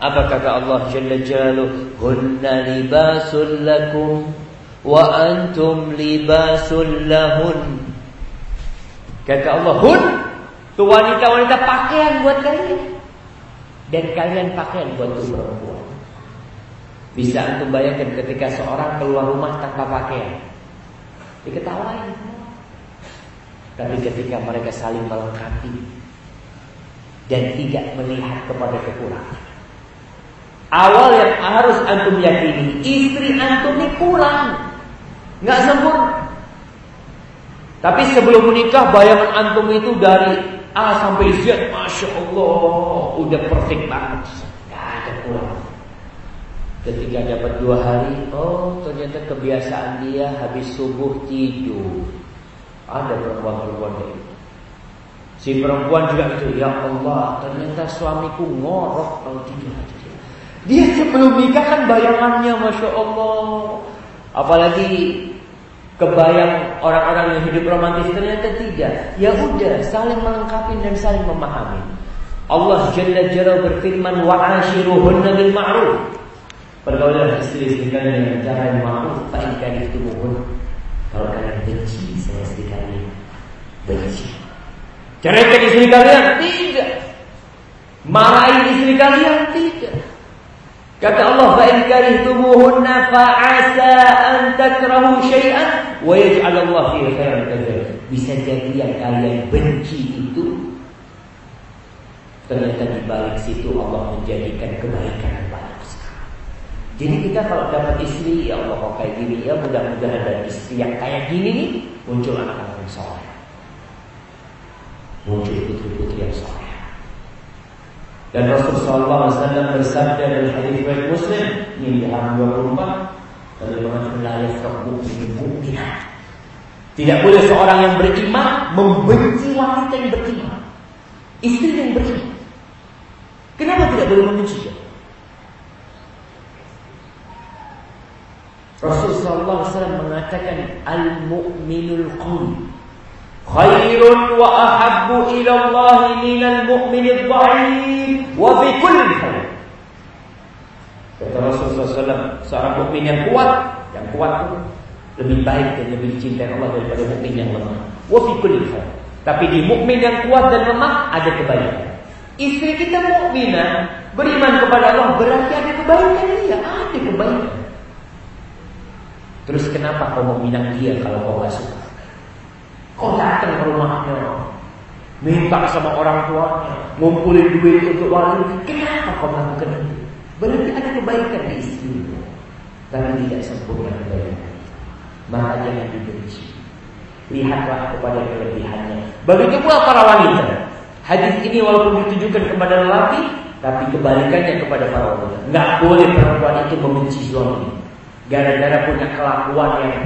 apa kata Allah Jalla Jalaluhu? Hunna libasul lakum wa antum libasul lahun. Kata Allah, hun, tu wanita-wanita pakaian buat kalian. Dan kalian pakaian buat perempuan. Bisa antum bayangkan ketika seorang keluar rumah tanpa pakaian. Diketawain. Tapi ketika mereka saling melengkapi dan tidak melihat kepada kekurangan. Awal yang harus antum yakini, istri antum ini kurang, nggak sempurna. Tapi sebelum menikah, bayangan antum itu dari A sampai Z, masya Allah, udah perfect banget, nggak ada kurang. Ketika dapat dua hari, oh ternyata kebiasaan dia habis subuh tidur. Ada perempuan-perempuan gitu. Si perempuan juga itu, ya Allah, ternyata suamiku ngorok kalau tidur aja. Dia sebelum nikah kan bayangannya Masya Allah Apalagi kebayang orang-orang yang hidup romantis ternyata tidak Ya udah saling melengkapi dan saling memahami Allah Jalla Jalla berfirman Wa ashiruhunna bil ma'ruf Pergaulan istri-istri kalian dengan cara yang ma'ruf Fa'in itu mohon Kalau kalian benci saya istri kalian Benci Ceraikan istri kalian? Tidak Marahin istri kalian? Tidak Kata Allah, "Fa in karihtumuhunna fa 'asa an takrahu syai'an wa yaj'al Allah fihi khairan katsiran." Bisa jadi yang kalian benci itu ternyata di balik situ Allah menjadikan kebaikan. Jadi kita kalau dapat istri, ya Allah kok kayak gini ya mudah-mudahan dari istri yang kayak gini nih muncul anak-anak yang soleh. Muncul putri-putri yang soleh. Dan Rasul Sallallahu Alaihi Wasallam bersabda dalam hadis riwayat Muslim ini di halaman 24 bagaimana melayas mukmin Tidak boleh seorang yang beriman membenci wanita yang beriman, istri yang beriman. Kenapa tidak boleh membenci dia? Rasul Sallallahu Alaihi Wasallam mengatakan al-mu'minul qawi khairun wa ahabbu ila Allah minal mu'minid dha'if wa fi kulli khair. Kata Rasulullah SAW, seorang mukmin yang kuat, yang kuat itu lebih baik dan lebih dicintai Allah daripada mukmin yang lemah. Wa fi kulli khair. Tapi di mukmin yang kuat dan lemah ada kebaikan. Istri kita mukminah, beriman kepada Allah berarti ada kebaikan dia, ada kebaikan. Terus kenapa kau meminang dia kalau kau gak suka? Kau datang ke rumahnya Minta sama orang tuanya Ngumpulin duit untuk wali Kenapa kau melakukan itu? Berarti ada kebaikan di istri Tapi tidak sempurna kebaikan. Maka jangan dibenci. Lihatlah kepada kelebihannya. Begitu pula para wanita? Hadis ini walaupun ditujukan kepada lelaki Tapi kebalikannya kepada para wanita. Nggak boleh perempuan itu membenci suami Gara-gara punya kelakuan yang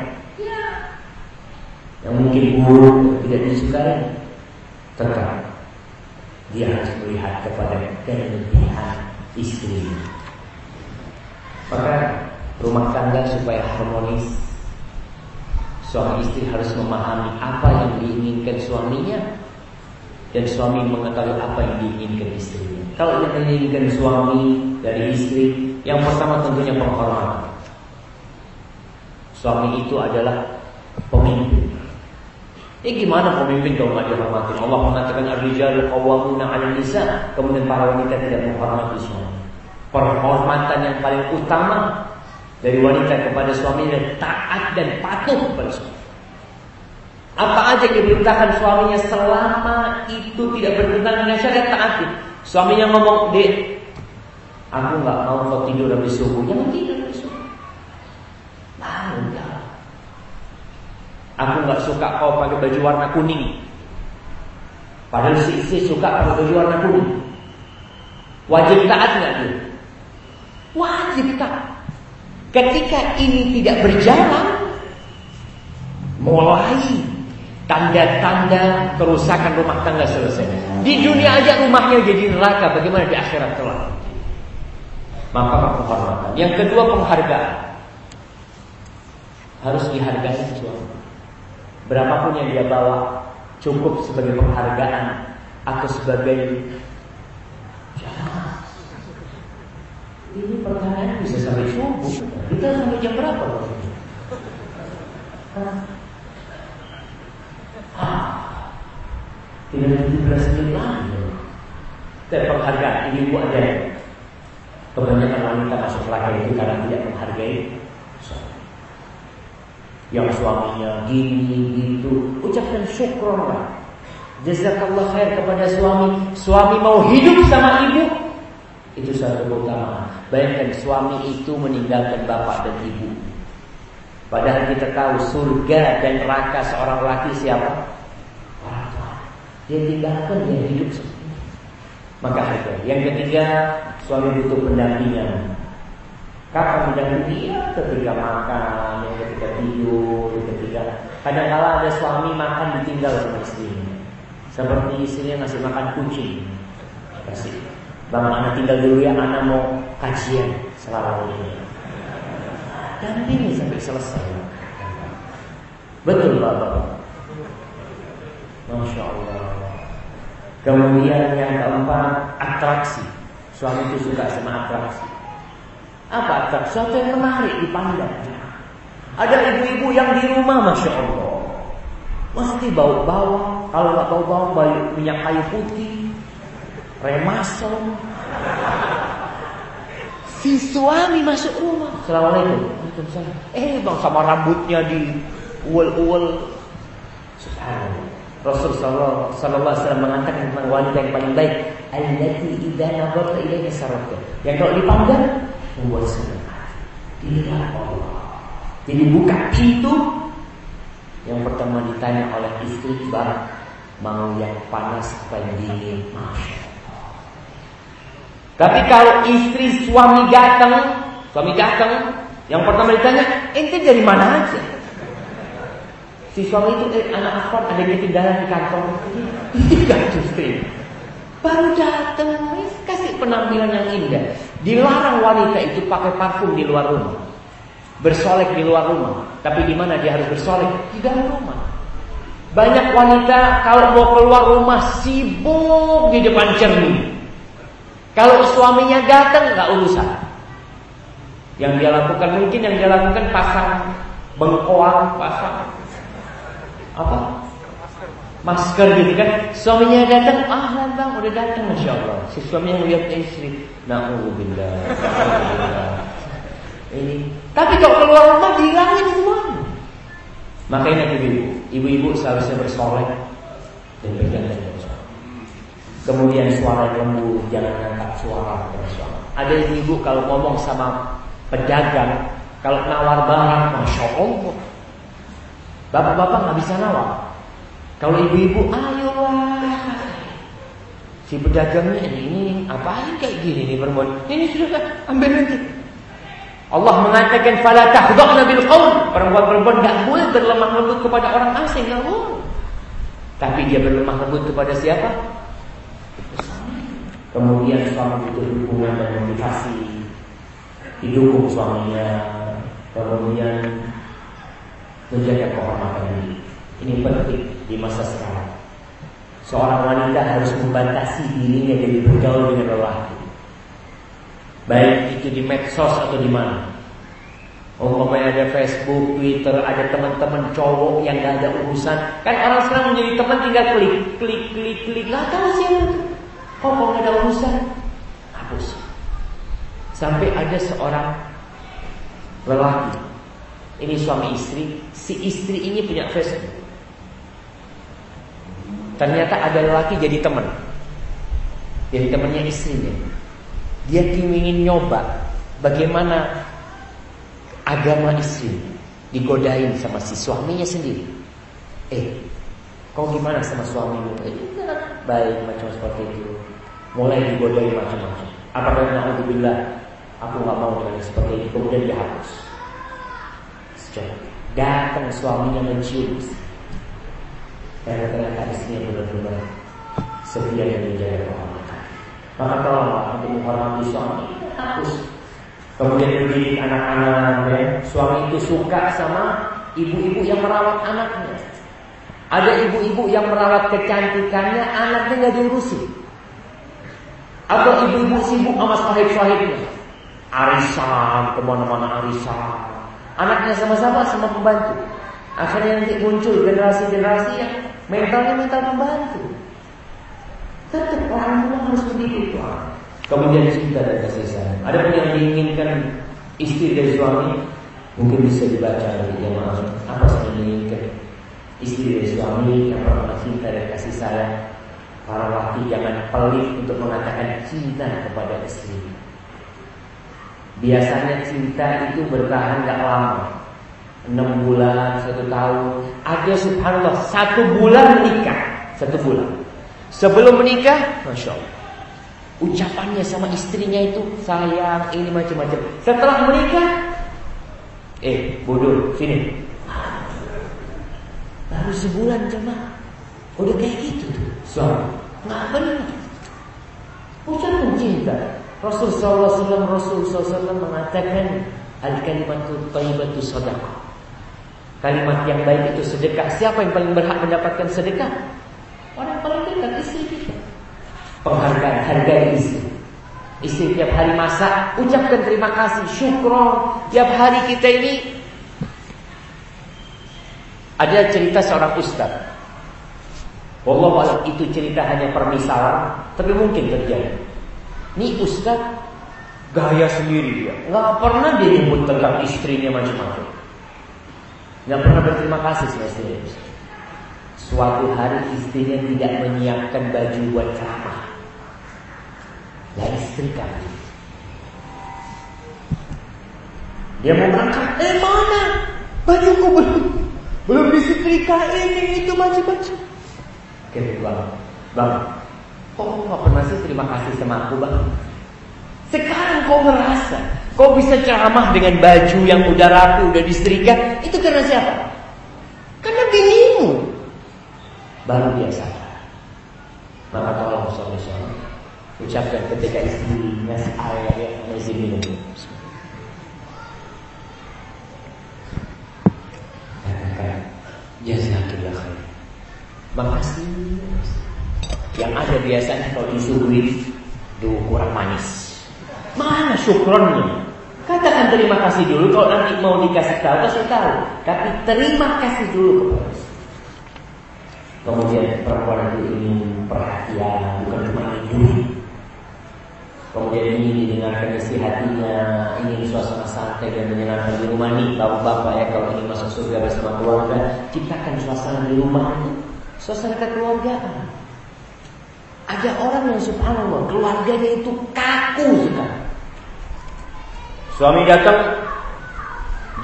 yang mungkin buruk tidak disukai tetap dia harus melihat kepada kelebihan istri maka rumah tangga supaya harmonis suami istri harus memahami apa yang diinginkan suaminya dan suami mengetahui apa yang diinginkan istrinya. Kalau yang diinginkan suami dari istri yang pertama tentunya penghormatan suami itu adalah pemimpin ini gimana pemimpin kalau nggak dihormati? Allah mengatakan ar-rijalu qawwamuna 'ala nisa. Kemudian para wanita tidak menghormati suami. Penghormatan yang paling utama dari wanita kepada suami adalah taat dan patuh kepada suami. Apa aja yang diperintahkan suaminya selama itu tidak bertentangan dengan syariat taati. Suaminya ngomong, "Dek, aku nggak mau kau tidur habis subuh." Jangan tidur. Nah. Aku nggak suka kau pakai baju warna kuning. Padahal si istri suka pakai baju warna kuning. Wajib taat nggak dia? Wajib taat. Ketika ini tidak berjalan, mulai tanda-tanda kerusakan rumah tangga selesai. Di dunia aja rumahnya jadi neraka, bagaimana di akhirat kelak? Maka penghormatan. Yang kedua penghargaan. Harus dihargai suami. Berapapun yang dia bawa cukup sebagai penghargaan atau sebagai ini pertanyaan bisa sampai subuh. Kita sampai jam berapa? Ah, tidak 17 menit lagi. Dan penghargaan ini ibu ada kebanyakan wanita masuk laki itu karena tidak menghargai yang suaminya gini gitu. Ucapkan syukur. Jazakallah khair kepada suami. Suami mau hidup sama ibu? Itu satu keutamaan. Bayangkan suami itu meninggalkan bapak dan ibu. Padahal kita tahu surga dan neraka seorang laki siapa? Orang tua. Dia tinggalkan dia hidup. Maka harga. Yang ketiga suami butuh pendampingan. Kapan mendampingi? Ya ketika makan, ketika tidur, ketika kadang kala ada suami makan ditinggal sama istrinya. Seperti istrinya ngasih makan kucing. Kasih. Bang anak tinggal dulu ya, anak mau kajian selama ini. Dampingi sampai selesai. Betul Bapak. Masya Allah. Kemudian yang keempat atraksi. Suami itu suka sama atraksi. Apa atraksi? Sesuatu yang menarik dipandang. Ada ibu-ibu yang di rumah, masya Allah, mesti bau bawang. Kalau nggak bau bawang, bau minyak kayu putih, remason. Si suami masuk rumah. Assalamualaikum. Eh bang sama rambutnya di uwel-uwel. Subhanallah. Rasul sallallahu alaihi wasallam mengatakan tentang wanita yang paling baik, allati idza nadarta ilaiha sarafta. Yang kalau dipandang membuat senang Dilihat Allah. Jadi buka pintu yang pertama ditanya oleh istri barat mau yang panas apa yang dingin. Tapi kalau istri suami datang, suami datang, yang pertama ditanya, ente dari mana aja? Si suami itu eh, anak apa ada yang ketinggalan di kantor. Tidak justru. Baru datang, kasih penampilan yang indah. Dilarang wanita itu pakai parfum di luar rumah. Bersolek di luar rumah. Tapi di mana dia harus bersolek? Di dalam rumah. Banyak wanita kalau mau keluar rumah sibuk di depan cermin. Kalau suaminya datang nggak urusan. Yang dia lakukan mungkin yang dia lakukan pasang bengkoang, pasang apa? Masker gitu kan. Suaminya datang, ah bang udah datang masya Allah. Si suami yang lihat istri, naudzubillah. Ini. Tapi kalau keluar rumah dihilangin semua. Makanya ibu-ibu, ibu-ibu seharusnya bersolek dan berjalan dengan Kemudian suara lembut, jangan angkat suara suami. Ada ibu-ibu kalau ngomong sama pedagang, kalau nawar barang, masya Allah, Bapak-bapak nggak bisa nawar. Kalau ibu-ibu, ayolah. Si pedagangnya ini, ini apa kayak gini nih perempuan. Ini sudah ambil nanti. Allah mengatakan fala tahdha'na bil qaul. Perempuan-perempuan nggak boleh berlemah lembut kepada orang asing, nggak boleh. Tapi dia berlemah lembut kepada siapa? Kemudian suami butuh dukungan dan motivasi. Didukung suaminya. Kemudian menjaga kehormatan diri. Ini penting di masa sekarang. Seorang wanita harus membatasi dirinya dari bergaul dengan lelaki. Baik itu di medsos atau di mana. Umpamanya ada Facebook, Twitter, ada teman-teman cowok yang gak ada urusan. Kan orang sekarang menjadi teman tinggal klik, klik, klik, klik. Gak tahu. Kok kok gak ada urusan? Hapus. Sampai ada seorang lelaki ini suami istri, si istri ini punya Facebook. Ternyata ada lelaki jadi teman. Jadi temannya istrinya. Dia ingin nyoba bagaimana agama istri digodain sama si suaminya sendiri. Eh, kau gimana sama suamimu? Eh, baik macam seperti itu. Mulai digodain macam-macam. Apakah naudzubillah aku nggak mau dengan seperti itu. Kemudian dihapus. Datang suaminya mencium Karena ternyata istrinya benar-benar Setia dan menjaga kehormatan Maka tolonglah untuk menghormati suami Kemudian mendidik anak-anak ya. Suami itu suka sama Ibu-ibu yang merawat anaknya. Ada ibu-ibu yang merawat kecantikannya, anaknya nggak diurusin. Atau ibu-ibu sibuk sama sahib-sahibnya. Arisan, ke mana-mana arisan. Anaknya sama-sama sama pembantu. Akhirnya nanti muncul generasi-generasi yang mentalnya mental pembantu. Tetap orang tua harus begitu. Kemudian cinta dan kasih sayang. Ada pun yang diinginkan istri dari suami mungkin bisa dibaca dari jemaah apa yang diinginkan istri dari suami yang pernah cinta dan kasih sayang. Para laki jangan pelit untuk mengatakan cinta kepada istri. Biasanya cinta itu bertahan gak lama. enam bulan, satu tahun. Ada subhanallah satu bulan menikah, satu bulan. Sebelum menikah, masya Allah. Ucapannya sama istrinya itu sayang, ini macam-macam. Setelah menikah, eh bodoh, sini. Baru sebulan cuma Udah kayak gitu tuh Suami Nggak benar Ucapan cinta Rasul SAW Rasul SAW mengatakan Al-kalimatu tayyibatu sadaqah Kalimat yang baik itu sedekah Siapa yang paling berhak mendapatkan sedekah? Dekat istri kita Penghargaan, hargai istri Istri tiap hari masak Ucapkan terima kasih, syukron Tiap hari kita ini ada cerita seorang ustaz. Wallahu itu cerita hanya permisalan, tapi mungkin terjadi. Ini ustaz gaya sendiri dia. Nggak pernah dia nyebut tentang istrinya macam-macam. Nggak pernah berterima kasih sama istrinya. Suatu hari istrinya tidak menyiapkan baju buat ceramah. Lah istri kami. Dia mau berangkat, eh mana? Bajuku belum belum disetrika ini itu macam-macam. Oke bang, bang, kok nggak pernah sih terima kasih sama aku bang? Sekarang kau merasa kau bisa ceramah dengan baju yang udah rapi, udah disetrika, itu karena siapa? Karena binimu. Baru biasa. Maka tolong suami-suami ucapkan ketika istri ngasih air ya, ngasih minum. Jazakallah khair. Makasih. Yang ada biasanya kalau disuguhin Duh kurang manis Mana syukronnya Katakan terima kasih dulu Kalau nanti mau dikasih tahu kasih tahu Tapi terima kasih dulu kepada Kemudian perempuan itu ingin perhatian Bukan cuma ingin Kemudian ingin didengarkan isi hatinya, ingin suasana santai dan menyenangkan di rumah nih, bapak-bapak ya kalau ingin masuk surga bersama keluarga, ciptakan suasana di rumah ini, suasana kekeluargaan. Ada orang yang subhanallah keluarganya itu kaku sekali. Suami datang,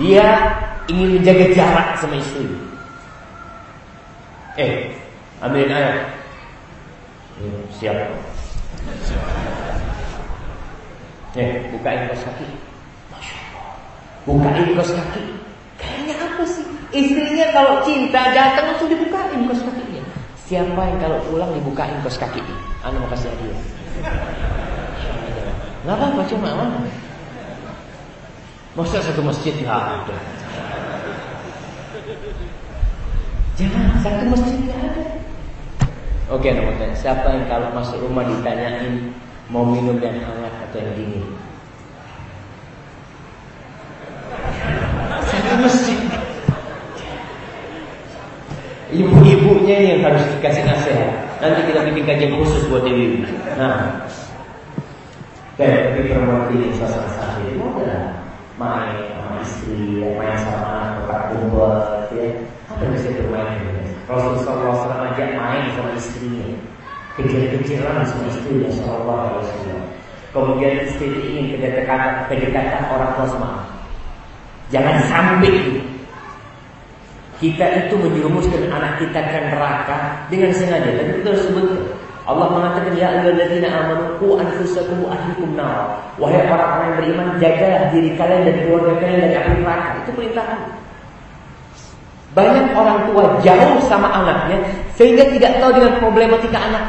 dia ingin menjaga jarak sama istri. Eh, ambilin air. Siap. Eh, bukain kos kaki. Masya Allah. Kos kaki. Kayaknya apa sih? Istrinya kalau cinta datang langsung dibukain kos kakinya. Siapa yang kalau pulang dibukain kos kaki? Anda mau kasih hadiah. Gak apa-apa cuma mana? Masa satu masjid nggak ada? Jangan satu masjid nggak ada. Oke, nomor Siapa yang kalau masuk rumah ditanyain Mau minum yang hangat atau yang dingin? Satu mesin. Ibu-ibunya yang harus dikasih nasihat. Nanti kita bikin kajian khusus buat ibu. Nah, kayak tapi perempuan ini suasana sakit ada main sama istri, main sama anak, tempat kumpul, ya. Yang bisa bermain? Rasulullah SAW ajak main sama istrinya kecil-kecilan sama istrinya Sallallahu Alaihi Wasallam. Kemudian istri ingin kedekatan, kedekatan orang tua sama Jangan sampai kita itu menjerumuskan anak kita ke neraka dengan sengaja. Dan kita harus sebut Allah mengatakan ya ayyuhalladzina amanu qu anfusakum wa ahlikum nar. Wahai orang-orang yang beriman, jagalah diri kalian dan keluarga kalian dari api neraka. Itu perintah banyak orang tua jauh sama anaknya sehingga tidak tahu dengan problematika anak.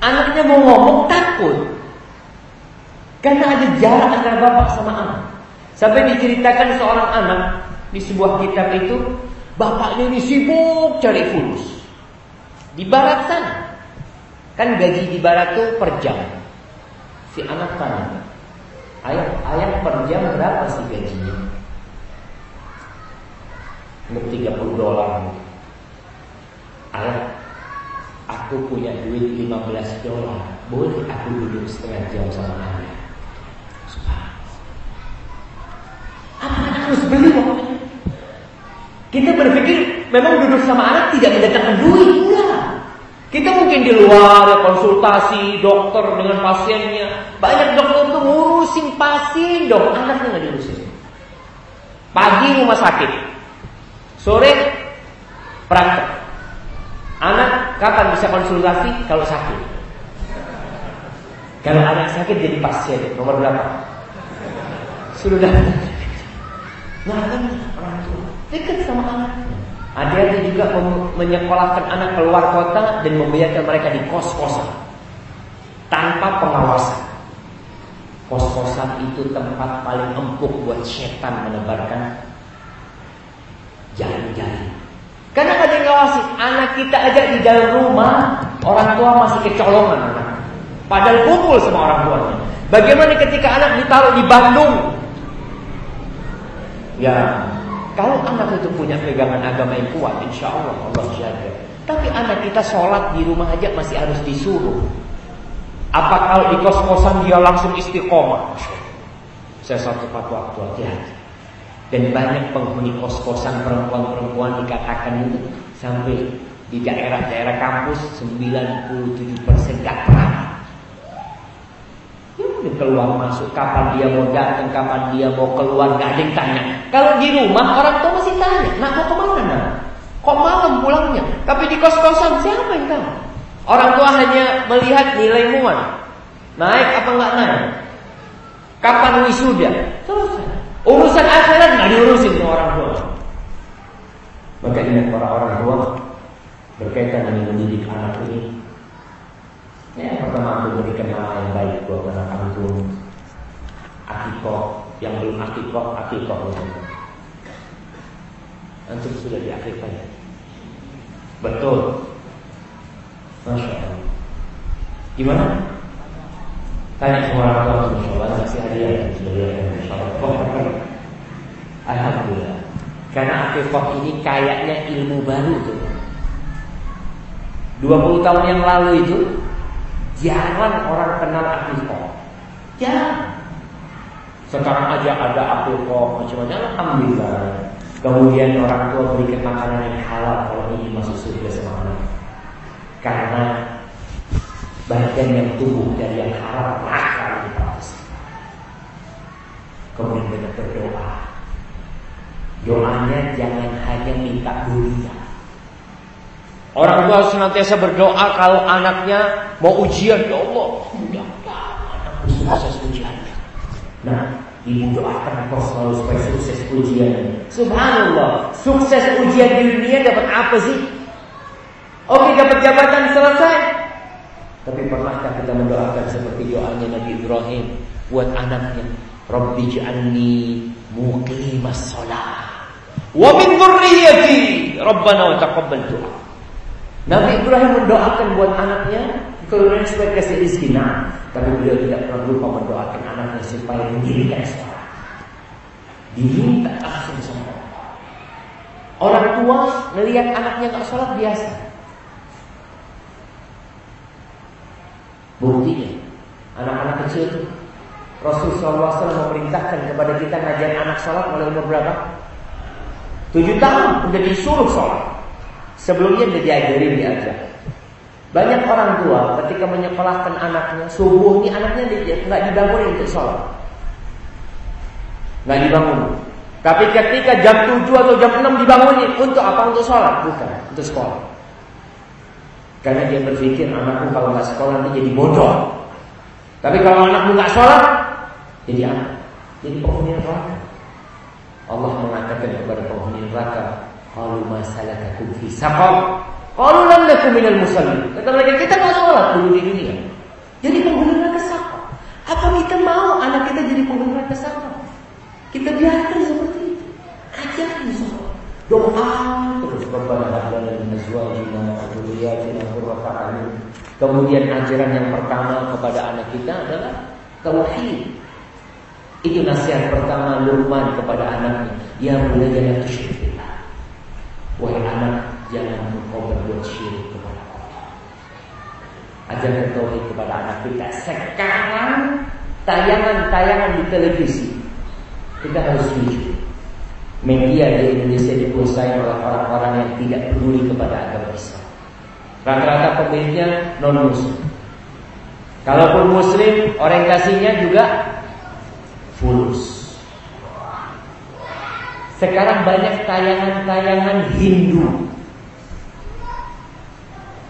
Anaknya mau ngomong takut. Karena ada jarak antara bapak sama anak. Sampai diceritakan seorang anak di sebuah kitab itu bapaknya ini sibuk cari fulus. Di barat sana. Kan gaji di barat tuh per jam. Si anak tanya, ayah, ayah per jam berapa sih gajinya? Untuk 30 dolar. Ayah, aku punya duit 15 dolar. Boleh aku duduk setengah jam sama ayah? Apa harus beli waktu Kita berpikir memang duduk sama anak tidak mendatangkan duit, enggak. Kita mungkin di luar konsultasi dokter dengan pasiennya. Banyak dokter itu ngurusin pasien dong, anaknya nggak diurusin. Pagi rumah sakit, sore praktek. Anak kapan bisa konsultasi kalau sakit? Kalau anak sakit jadi pasien nomor berapa? Sudah datang. Nah kan orang tua dekat sama anak. Ada juga menyekolahkan anak keluar kota dan membiarkan mereka di kos-kosan tanpa pengawasan. Kos-kosan itu tempat paling empuk buat setan menebarkan jari-jari. Karena ada yang ngawasi anak kita aja di dalam rumah orang tua masih kecolongan anak. Padahal kumpul sama orang tuanya. Bagaimana ketika anak ditaruh di Bandung Ya, kalau anak itu punya pegangan agama yang kuat, insya Allah Allah jaga. Tapi anak kita sholat di rumah aja masih harus disuruh. Apa kalau di kos-kosan dia langsung istiqomah? Saya satu waktu hati-hati. Dan banyak penghuni kos-kosan perempuan-perempuan dikatakan itu sampai di daerah-daerah kampus 97% gak pernah. Keluar masuk kapan dia mau datang kapan dia mau keluar gak ada yang tanya. Kalau di rumah orang tua masih tanya nak mau ke mana nak? Kok malam pulangnya? Tapi di kos kosan siapa yang tahu? Orang tua hanya melihat nilai muat naik apa nggak naik? Kapan wisuda? Selesai urusan akhirat nggak diurusin sama orang tua maka ingat para orang tua berkaitan dengan mendidik anak ini Ya, pertama aku berikan nama yang baik buat anak antum. Akiko yang belum akiko, akiko Antum sudah diakikkan ya? Betul. Masya Allah. Gimana? Tanya semua orang tua Masya Allah Masih hadiah Masya Allah Alhamdulillah Karena akikah ini kayaknya ilmu baru tuh 20 tahun yang lalu itu Jarang orang kenal akikoh. Jarang. Sekarang aja ada akikoh macam-macam. Alhamdulillah. Kemudian orang tua berikan makanan yang halal kalau ini masuk surga sama anak. Karena bagian yang tumbuh dari yang haram akan dipaksa. Kemudian banyak berdoa. Doanya jangan hanya minta dunia. Orang tua senantiasa berdoa kalau anaknya mau ujian, ya Allah, sukses ujiannya. Nah, ibu doakan kau selalu supaya sukses ujian. Subhanallah, sukses ujian di dunia dapat apa sih? Oke, dapat jabatan selesai. Tapi pernahkah kita mendoakan seperti doanya Nabi Ibrahim buat anaknya? Rabbi ja'alni muqimas shalah wa min dhurriyyati Rabbana wa taqabbal du'a. Nabi Ibrahim mendoakan buat anaknya keluarga supaya kasih rezeki. Nah, tapi beliau tidak pernah lupa mendoakan anaknya supaya mendirikan sholat. Diminta langsung sama Orang tua melihat anaknya nggak sholat biasa. Buktinya, anak-anak kecil itu Rasulullah SAW memerintahkan kepada kita ngajar anak sholat mulai umur berapa? Tujuh tahun udah disuruh sholat. Sebelumnya dia diajari diajar. Banyak orang tua ketika menyekolahkan anaknya subuh ini anaknya nggak dibangun untuk sholat, nggak dibangun. Tapi ketika jam 7 atau jam 6 dibangunin untuk apa? Untuk sholat, bukan untuk sekolah. Karena dia berpikir anakku kalau nggak sekolah nanti jadi bodoh. Tapi kalau anakmu nggak sholat, jadi apa? Jadi penghuni neraka. Allah mengatakan kepada penghuni neraka, Qalu ma salakakum fi saqar? Qalu lam nakum minal musallin. Kata mereka kita enggak sholat dulu di dunia. Jadi penghuni neraka saqar. Apa kita mau anak kita jadi penghuni neraka saqar? Kita biarkan seperti itu. Ajarkan Quran terus Rabbana hab lana min azwajina Kemudian ajaran yang pertama kepada anak kita adalah tauhid. Itu nasihat pertama Luqman kepada anaknya, ya bunayya la tusyrik Wahai anak, jangan engkau berbuat syirik kepada Allah. Ajarkan tauhid kepada anak kita. Sekarang tayangan-tayangan di televisi kita harus setuju. Media di Indonesia dikuasai oleh orang-orang yang tidak peduli kepada agama Islam. Rata-rata pemiliknya non Muslim. Kalaupun Muslim, orientasinya juga fulus. Sekarang banyak tayangan-tayangan Hindu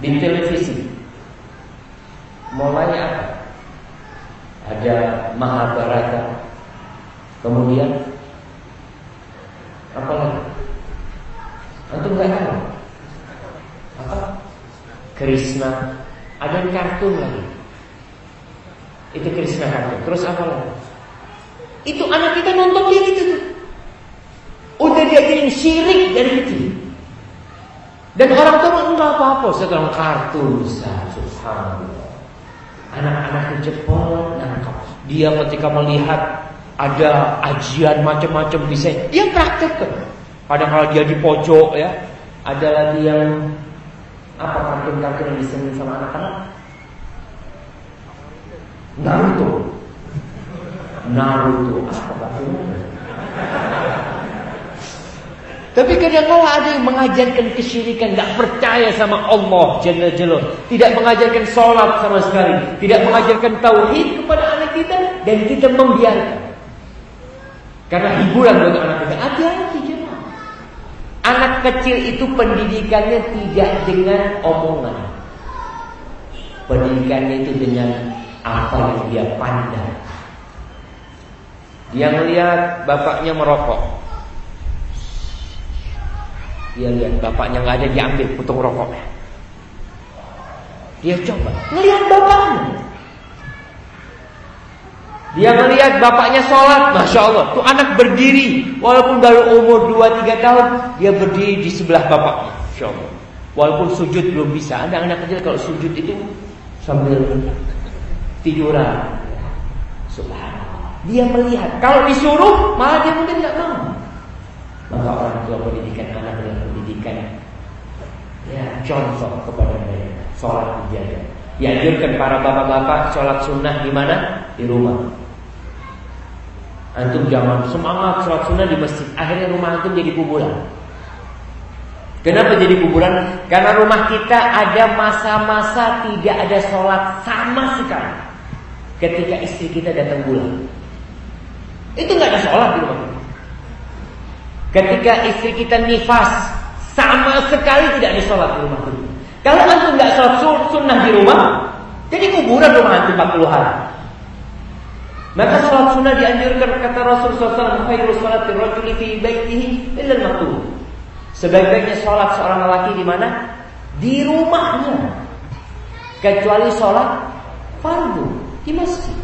di televisi. Mulai apa? Ada Mahabharata, kemudian apa lagi? Antum nggak tahu? Apa? Krishna. Ada kartun lagi. Itu Krishna kartun. Terus apa lagi? Itu anak kita nonton dia gitu tuh. Udah diajarin syirik dari kecil. Dan orang tua enggak apa-apa sekarang kartun subhanallah. Anak-anak cepat nangkap. Dia ketika melihat ada ajian macam-macam desain, dia praktekkan. Kalau dia di pojok ya, ada lagi yang apa kartun-kartun yang disentuh sama anak-anak? Naruto. Naruto apa kartunnya? Tapi kadang kala ada yang mengajarkan kesyirikan, tidak percaya sama Allah Jalla Jalla, tidak mengajarkan sholat sama sekali, tidak mengajarkan tauhid kepada anak kita dan kita membiarkan. Karena hiburan buat anak kita. Hati-hati. Anak kecil itu pendidikannya tidak dengan omongan. Pendidikannya itu dengan apa yang dia pandang. Dia melihat bapaknya merokok. Dia lihat bapaknya nggak ada diambil putung rokoknya. Dia coba melihat bapaknya. Dia melihat bapaknya sholat, masya Allah. Tuh anak berdiri, walaupun baru umur 2-3 tahun, dia berdiri di sebelah bapaknya, masya Allah. Walaupun sujud belum bisa. Ada anak kecil kalau sujud itu sambil tiduran. Subhanallah. Dia melihat. Kalau disuruh, malah dia mungkin nggak mau. Maka orang tua pendidikan anak dengan pendidikan ya contoh kepada mereka. Sholat dijaga. Dianjurkan para bapak-bapak sholat sunnah di mana? Di rumah. Antum jangan semangat sholat sunnah di masjid. Akhirnya rumah antum jadi kuburan. Kenapa jadi kuburan? Karena rumah kita ada masa-masa tidak ada sholat sama sekali. Ketika istri kita datang bulan. Itu nggak ada sholat di rumah kita. Ketika istri kita nifas, sama sekali tidak ada sholat di rumah kita. Kalau antum nggak sholat sunnah di rumah, jadi kuburan rumah antum 40 hari. Maka sholat sunnah dianjurkan kata Rasul SAW Khairul sholat rajuli fi baitihi. Sebaik-baiknya sholat seorang lelaki di mana? Di rumahnya. Kecuali sholat fardu di masjid.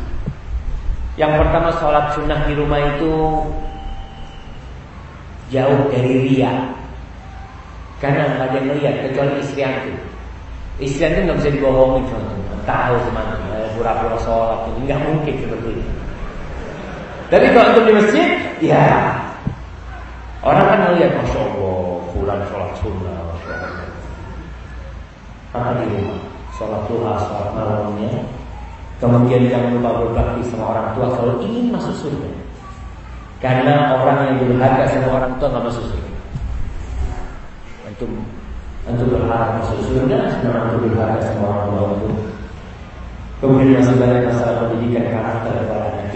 Yang pertama sholat sunnah di rumah itu jauh dari ria. Karena nggak ada yang lihat kecuali istri antum. Istri antum nggak bisa dibohongi contohnya. Tahu ke mana, pura-pura sholat ini nggak mungkin sebetulnya. Tapi kalau untuk di masjid, ya orang kan melihat masya Allah, bulan sholat sunnah, masya Allah. Maka di rumah, sholat duha, sholat malamnya, kemudian jangan lupa berbakti sama orang tua kalau ingin masuk surga. Karena orang yang durhaka sama orang tua nggak masuk surga. Antum antum berharap masuk surga, sedangkan antum durhaka sama orang tua itu. Kemudian masih banyak masalah pendidikan karakter kepada anak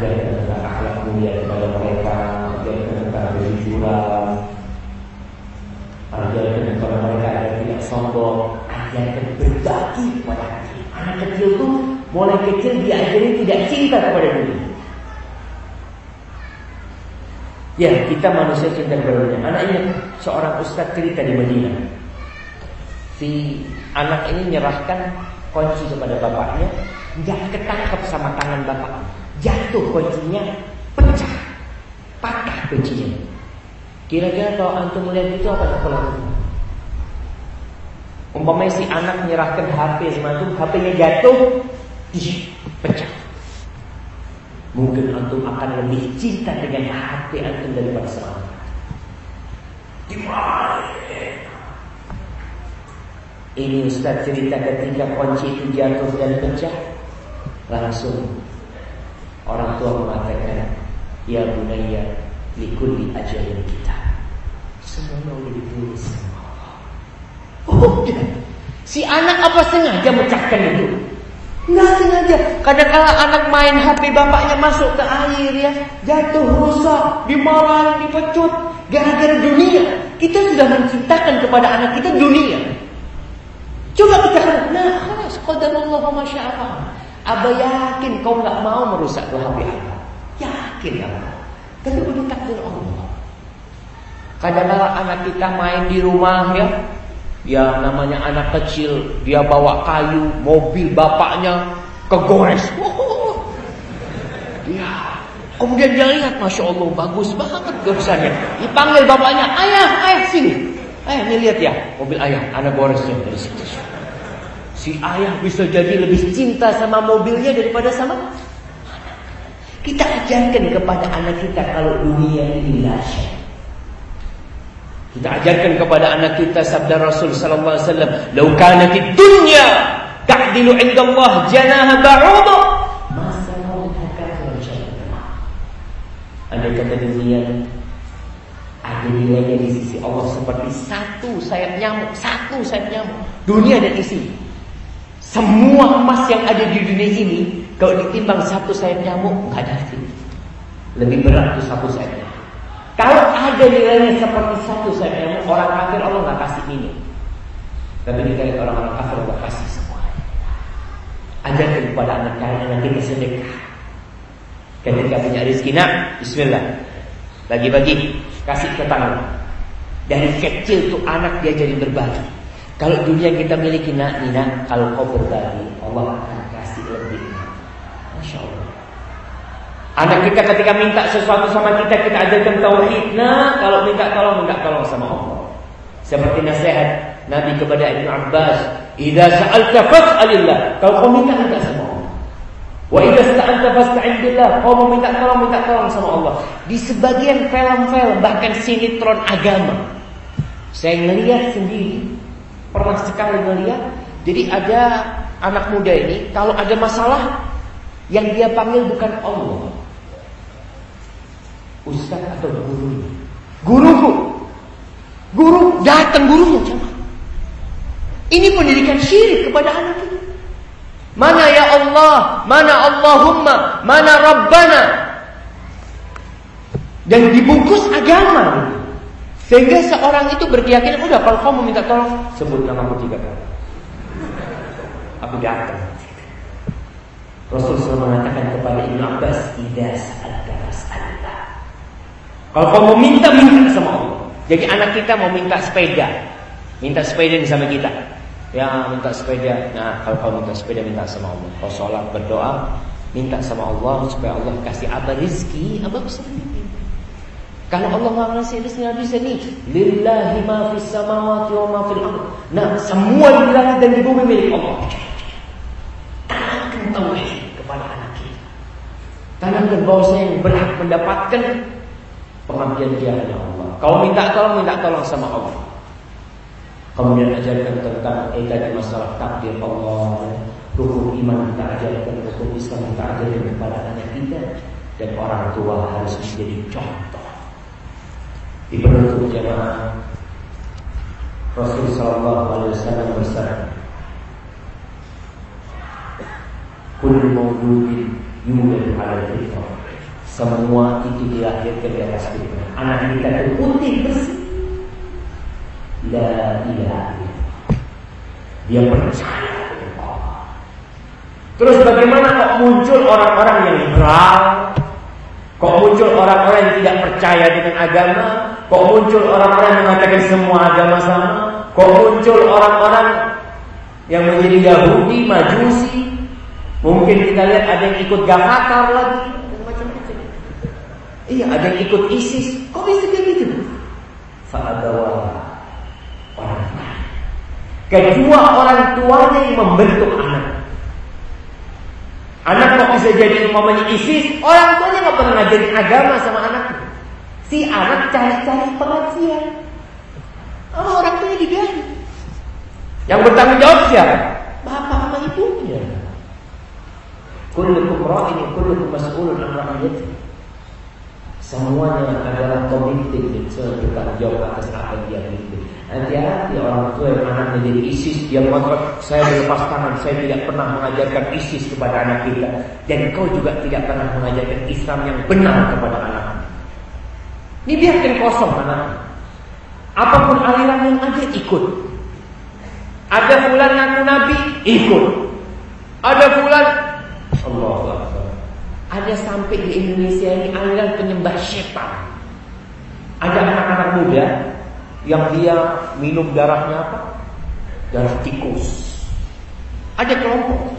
ajarkan tentang akhlak mulia kepada mereka, ajarkan tentang kejujuran, ajarkan kepada mereka agar tidak sombong, ajarkan berbagi kepada kecil. Anak kecil tuh mulai kecil diajari tidak cinta kepada dunia. Ya, kita manusia cinta kepada dunia. Anak ini seorang ustadz cerita di Madinah. Si anak ini menyerahkan kunci kepada bapaknya, nggak ketangkep sama tangan bapaknya jatuh kuncinya, pecah, patah kuncinya. Kira-kira kalau antum melihat itu apa yang lakukan? Umpamanya si anak menyerahkan HP sama antum, HP-nya jatuh, pecah. Mungkin antum akan lebih cinta dengan HP antum daripada sama Gimana? Ini Ustaz cerita ketika kunci itu jatuh dan pecah Langsung Orang tua mengatakan Ya bunaya Likulli ajalin kita. Semua udah ditulis Allah. Oh Si anak apa sengaja mecahkan itu? Nggak sengaja. Kadang kala anak main HP bapaknya masuk ke air ya. Jatuh rusak Dimarahin, dipecut. Gara-gara dunia. Kita sudah menciptakan kepada anak kita dunia. Coba kita kan, nah khalas qadarullah wa masya'afa. Abah yakin kau nggak mau merusak dua HP Abah. Yakin Abah. Tapi udah takdir Allah. Kadang-kadang anak kita main di rumah ya, ya namanya anak kecil, dia bawa kayu, mobil bapaknya kegores. Ya, kemudian dia lihat, masya Allah bagus banget goresannya. Dipanggil bapaknya, ayah, ayah sini. Ayah ini lihat ya, mobil ayah, anak goresnya dari situ. Si ayah bisa jadi lebih cinta sama mobilnya daripada sama Kita ajarkan kepada anak kita kalau dunia ini lasya. Kita ajarkan kepada anak kita sabda Rasul sallallahu alaihi wasallam, "Lau kanatid dunya ta'dilu 'inda Allah janaha ba'udha." Masa Andai kata dunia ada nilainya di sisi Allah seperti satu sayap nyamuk, satu sayap nyamuk. Dunia dan isi. Semua emas yang ada di dunia ini kalau ditimbang satu sayap nyamuk nggak ada artinya. Lebih berat tuh satu sayap nyamuk. Kalau ada nilainya seperti satu sayap nyamuk, orang kafir Allah nggak kasih ini. Tapi kita lihat orang-orang kafir Allah kasih semua. Ajarkan kepada anak kalian anak kita sedekah. Ketika punya rezeki, nak, Bismillah. Bagi-bagi, kasih ke tangan. Dari kecil tuh anak dia jadi berbagi. Kalau dunia kita miliki nak, Nina, kalau kau berbagi, Allah akan kasih lebih. Masya Allah. Anak kita ketika minta sesuatu sama kita, kita ajarkan tauhid. Nah, kalau minta tolong, minta tolong sama Allah. Seperti nasihat Nabi kepada Ibn Abbas, "Idza sa'alta fas'alillah." Kalau kau minta, minta sama Allah. Wa idza sta'anta fasta'in billah. Kau mau minta tolong, minta tolong sama Allah. Di sebagian film-film bahkan sinetron agama, saya ngelihat sendiri Pernah sekali melihat Jadi ada anak muda ini Kalau ada masalah Yang dia panggil bukan Allah. Ustaz atau guru Guruku Guru datang gurunya cuman. Ini pendidikan syirik kepada anak ini. Mana ya Allah Mana Allahumma Mana Rabbana. Dan dibungkus agama sehingga seorang itu berkeyakinan, udah kalau kamu minta tolong, sebut nama aku tiga kali. Aku datang. Rasul mengatakan kepada Ibnu Abbas, "Idza sa'alta fas'alillah." Kalau kamu minta minta sama Allah. Jadi anak kita mau minta sepeda, minta sepeda ini sama kita. Ya minta sepeda. Nah kalau kamu minta sepeda minta sama Allah. Kalau sholat berdoa minta sama Allah supaya Allah kasih abah rizki, abah bisa kalau Allah ngasih rezeki Nabi sini, lillahi ma fis samawati wa ma fil ardh. Nah, semua di langit dan di bumi milik Allah. Tanamkan tauhid kepada anak kita. Tanamkan bahwa saya yang berhak mendapatkan pengabdian dia hanya Allah. Kau minta tolong, minta tolong sama Allah. Kemudian ajarkan tentang etika masalah takdir Allah, hukum iman kita ajarkan, hukum Islam kita ajarkan kepada anak kita dan orang tua harus menjadi contoh di penutup jamaah. Rasul Sallallahu Alaihi Wasallam bersabda Kullu mawludin yulad ala fitrah Semua itu dilahirkan di atas fitrah Anak kita itu putih bersih. La ilaha Dia percaya Terus bagaimana kok muncul orang-orang yang liberal? Kok muncul orang-orang yang tidak percaya dengan agama Kok muncul orang-orang yang mengatakan semua agama sama? Kok muncul orang-orang yang menjadi Yahudi, Majusi? Mungkin kita lihat ada yang ikut Gavatar lagi. Iya, ada yang ikut ISIS. Kok bisa kayak gitu? Fa'adawa orang. Kedua orang tuanya yang membentuk anak. Anak kok bisa jadi umpamanya ISIS, orang tuanya nggak pernah ngajarin agama sama anak. Si anak cari-cari pengajian. Sama orang tuanya dibiarin. Yang bertanggung jawab siapa? Bapak sama ibunya. Kullukum ra'in kullukum mas'ulun an ra'iyati. Semuanya adalah komited Semua bertanggung jawab atas apa yang dia miliki Hati-hati orang tua yang anak menjadi ISIS Dia ngotot saya berlepas tangan Saya tidak pernah mengajarkan ISIS kepada anak kita Dan kau juga tidak pernah mengajarkan Islam yang benar kepada anak Ini biarkan kosong anak Apa pun aliran yang ada ikut Ada bulan ngaku Nabi Ikut Ada Allah Allah ada sampai di Indonesia ini aliran penyembah setan. Ada anak-anak muda yang dia minum darahnya apa? Darah tikus. Ada kelompok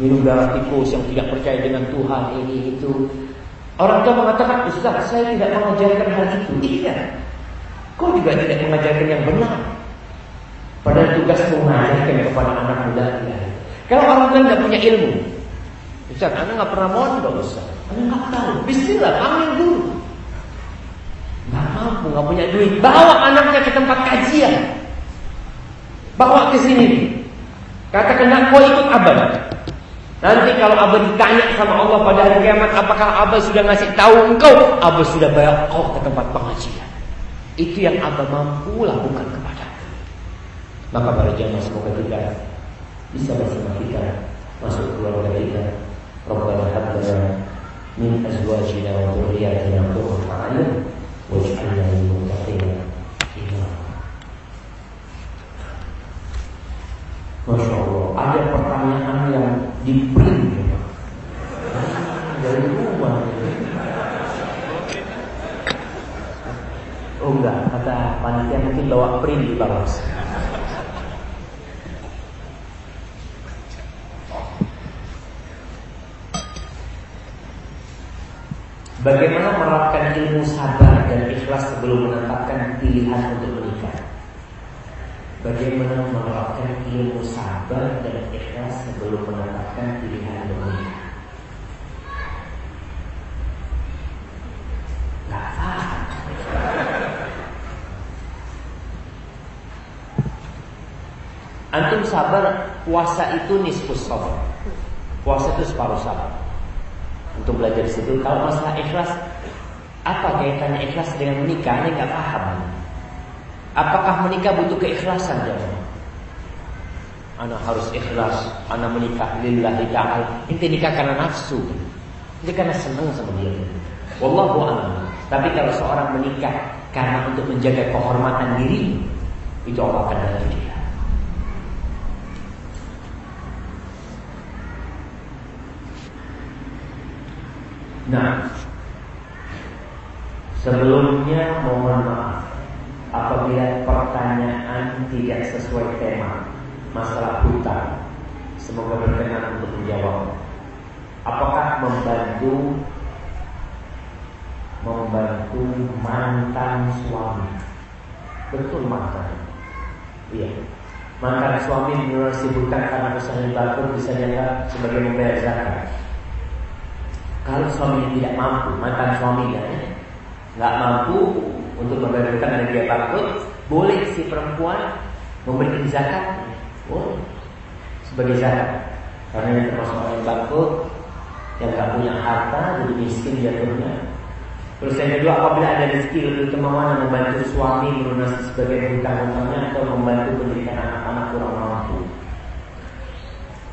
minum darah tikus yang tidak percaya dengan Tuhan ini itu. Orang tua mengatakan, Ustaz, saya tidak mengajarkan hal itu. Iya. Kau juga tidak mengajarkan yang benar. Padahal tugas mengajarkan kepada anak muda. Kalau orang tua tidak punya ilmu, Ustaz, Anda nggak pernah mondok Ustaz. Anda nggak tahu. Bismillah, panggil dulu. Nggak mampu, nggak punya duit. Bawa anaknya ke tempat kajian. Bawa ke sini. Katakan, kau ikut abad. Nanti kalau Abah ditanya sama Allah pada hari kiamat, apakah Abah sudah ngasih tahu engkau? Abah sudah bayar kau ke tempat pengajian. Itu yang Abah mampu lakukan kepada Maka para jamaah semoga kita bisa bersama kita masuk keluarga kita. Rabbana hablana min azwajina wa dhurriyyatina qurrata a'yun waj'alna lil muttaqina imama. Masya Allah, ada pertanyaan yang di print dari rumah. Oh enggak, kata panitia mungkin bawa print di bawah. Bagaimana menerapkan ilmu sabar dan ikhlas sebelum menetapkan pilihan untuk menikah? Bagaimana menerapkan ilmu sabar dan ikhlas sebelum menetapkan pilihan menikah? Gak. Antum sabar, puasa itu nisfus sabar. Puasa itu separuh sabar untuk belajar di situ. Kalau masalah ikhlas, apa kaitannya ikhlas dengan menikah? Ini nggak paham. Apakah menikah butuh keikhlasan jemaah? Anak harus ikhlas, anak menikah lillahi ta'ala. Ini nikah karena nafsu. Ini karena senang sama dia. Wallahu a'lam. Tapi kalau seorang menikah karena untuk menjaga kehormatan diri, itu Allah akan dia. Nah, sebelumnya mohon maaf apabila pertanyaan tidak sesuai tema masalah hutang. Semoga berkenan untuk menjawab. Apakah membantu membantu mantan suami? Betul mantan. Iya. Mantan suami melunasi hutang karena usahanya bangkrut bisa dianggap sebagai membayar zakat. Kalau suami tidak mampu, mantan suami ya, nggak mampu untuk membayar dan dia bangkrut, boleh si perempuan memberi zakat, boleh sebagai zakat. Karena ini termasuk orang yang bangkrut, yang nggak punya harta, jadi miskin jatuhnya. Terus yang kedua, apabila ada rezeki lebih kemauan membantu suami melunasi sebagai hutang-hutangnya atau membantu pendidikan anak-anak kurang mampu.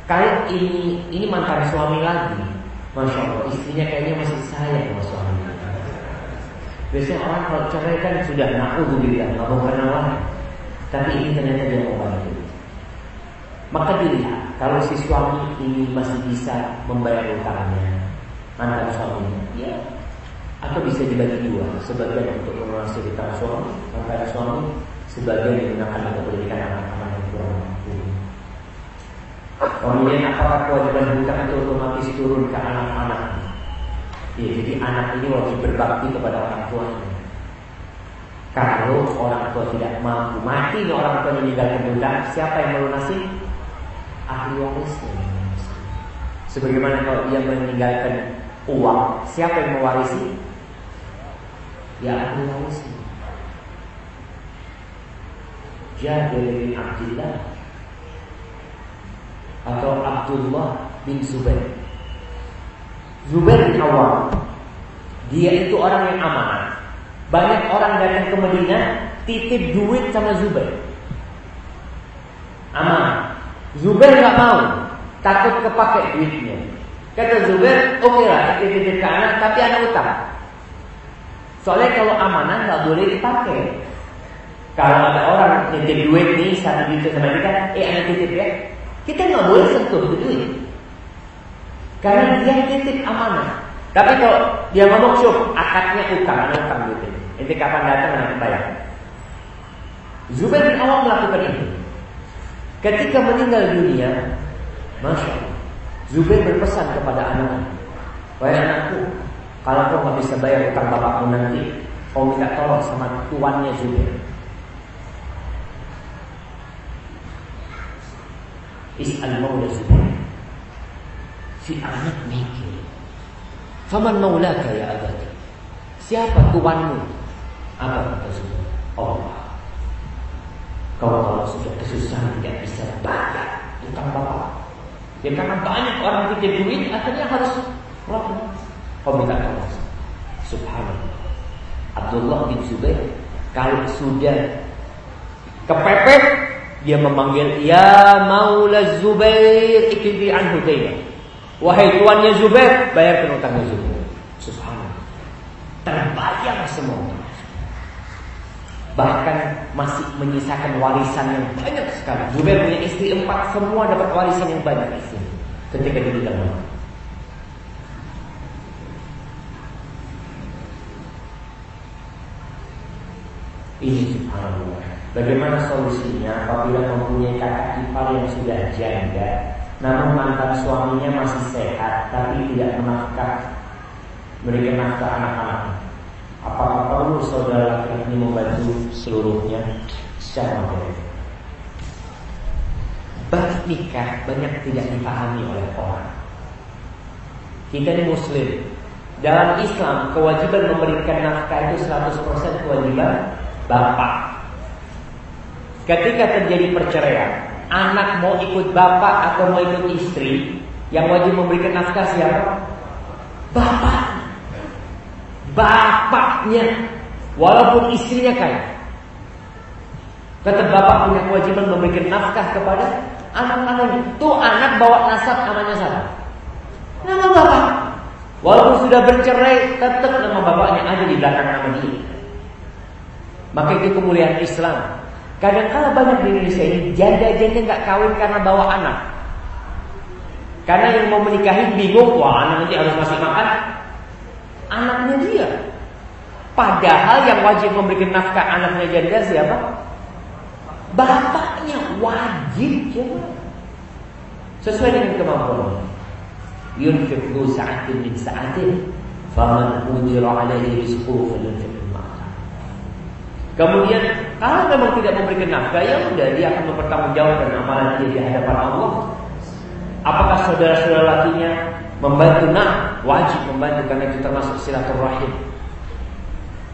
Kalau ini ini mantan suami lagi, Masya Allah, istrinya kayaknya masih sayang sama suaminya. Biasanya orang kalau cerai kan sudah na'udzubillah, nggak mau kenal lagi. Tapi ini ternyata dia bantu. Maka dilihat, kalau si suami ini masih bisa membayar utangnya, mantan suaminya, ya atau bisa dibagi dua, sebagian untuk melunasi utang suami, mantan suami, sebagian digunakan untuk pendidikan anak-anak yang kurang mampu. Kemudian apakah kewajiban hutang itu otomatis turun ke anak-anak? Ya, jadi anak ini wajib berbakti kepada orang tuanya. Kalau orang tua tidak mampu mati orang tua meninggalkan dunia, siapa yang melunasi? Ahli warisnya. Sebagaimana kalau dia meninggalkan uang, siapa yang mewarisi? Ya ahli warisnya. Jabir bin Abdullah atau Abdullah bin Zubair. Zubair bin Awam. Dia itu orang yang amanah. Banyak orang datang ke Medina titip duit sama Zubair. Aman. Zubair nggak mau, takut kepake duitnya. Kata Zubair, oke okay lah, titip ke anak, tapi anak utang. Soalnya kalau amanah nggak boleh dipakai. Kalau ada orang titip duit nih satu juta sama kita, eh anak titip ya, kita nggak boleh sentuh duit. Karena dia titip amanah. Tapi kalau dia ngomong syuk, akadnya utang, anak utang duit. Nanti kapan datang nanti bayar. Zubair bin Awam melakukan ini. Ketika meninggal dunia, masya Allah, Zubair berpesan kepada anaknya, wahai anakku, kalau kau nggak bisa bayar utang bapakmu nanti, kau minta tolong sama tuannya Zubair. Is'al maula Zubair. Si anak mikir. Faman maulaka ya abadi. Siapa tuanmu? Apa kata semua? Allah. Kau kalau sudah kesusahan tidak bisa bayar utang bapak. Ya karena banyak orang titip duit, akhirnya harus melakukan. Kau minta tolong. Subhanallah. Abdullah bin Zubair kalau sudah kepepet dia memanggil ya Maula Zubair ikdi anhu daina. Wahai tuannya Zubair, bayarkan utangnya Zubair. Subhanallah. Terbayang semua bahkan masih menyisakan warisan yang banyak sekali. Zubair punya istri empat, semua dapat warisan yang banyak istri ketika dia tidak mati. Ini subhanallah. Bagaimana solusinya apabila mempunyai kakak ipar yang sudah janda, namun mantan suaminya masih sehat tapi tidak menafkah memberikan nafkah anak-anaknya? Apakah perlu saudara laki ini membantu seluruhnya secara materi? Bab nikah banyak tidak dipahami oleh orang. Kita ini muslim. Dalam Islam kewajiban memberikan nafkah itu 100% kewajiban bapak. Ketika terjadi perceraian, anak mau ikut bapak atau mau ikut istri, yang wajib memberikan nafkah siapa? Bapak bapaknya walaupun istrinya kaya. Kata bapak punya kewajiban memberikan nafkah kepada anak-anaknya. Tuh anak bawa nasab namanya siapa? Nama bapak. Walaupun sudah bercerai, tetap nama bapaknya ada di belakang nama dia. Maka itu kemuliaan Islam. Kadang-kala banyak di Indonesia ini janda-janda nggak kawin karena bawa anak. Karena yang mau menikahi bingung, wah anak nanti harus masih makan, anaknya dia. Padahal yang wajib memberikan nafkah anaknya janda siapa? Bapaknya wajib ya. Sesuai dengan kemampuan. Yunfiq du sa'atin min sa'atin faman ujira alaihi rizquhu falyunfiq Kemudian kalau memang tidak memberikan nafkah ya sudah dia akan mempertanggungjawabkan amalan dia di hadapan Allah. Apakah saudara-saudara lakinya membantu? Nah, wajib membantu karena itu termasuk silaturahim.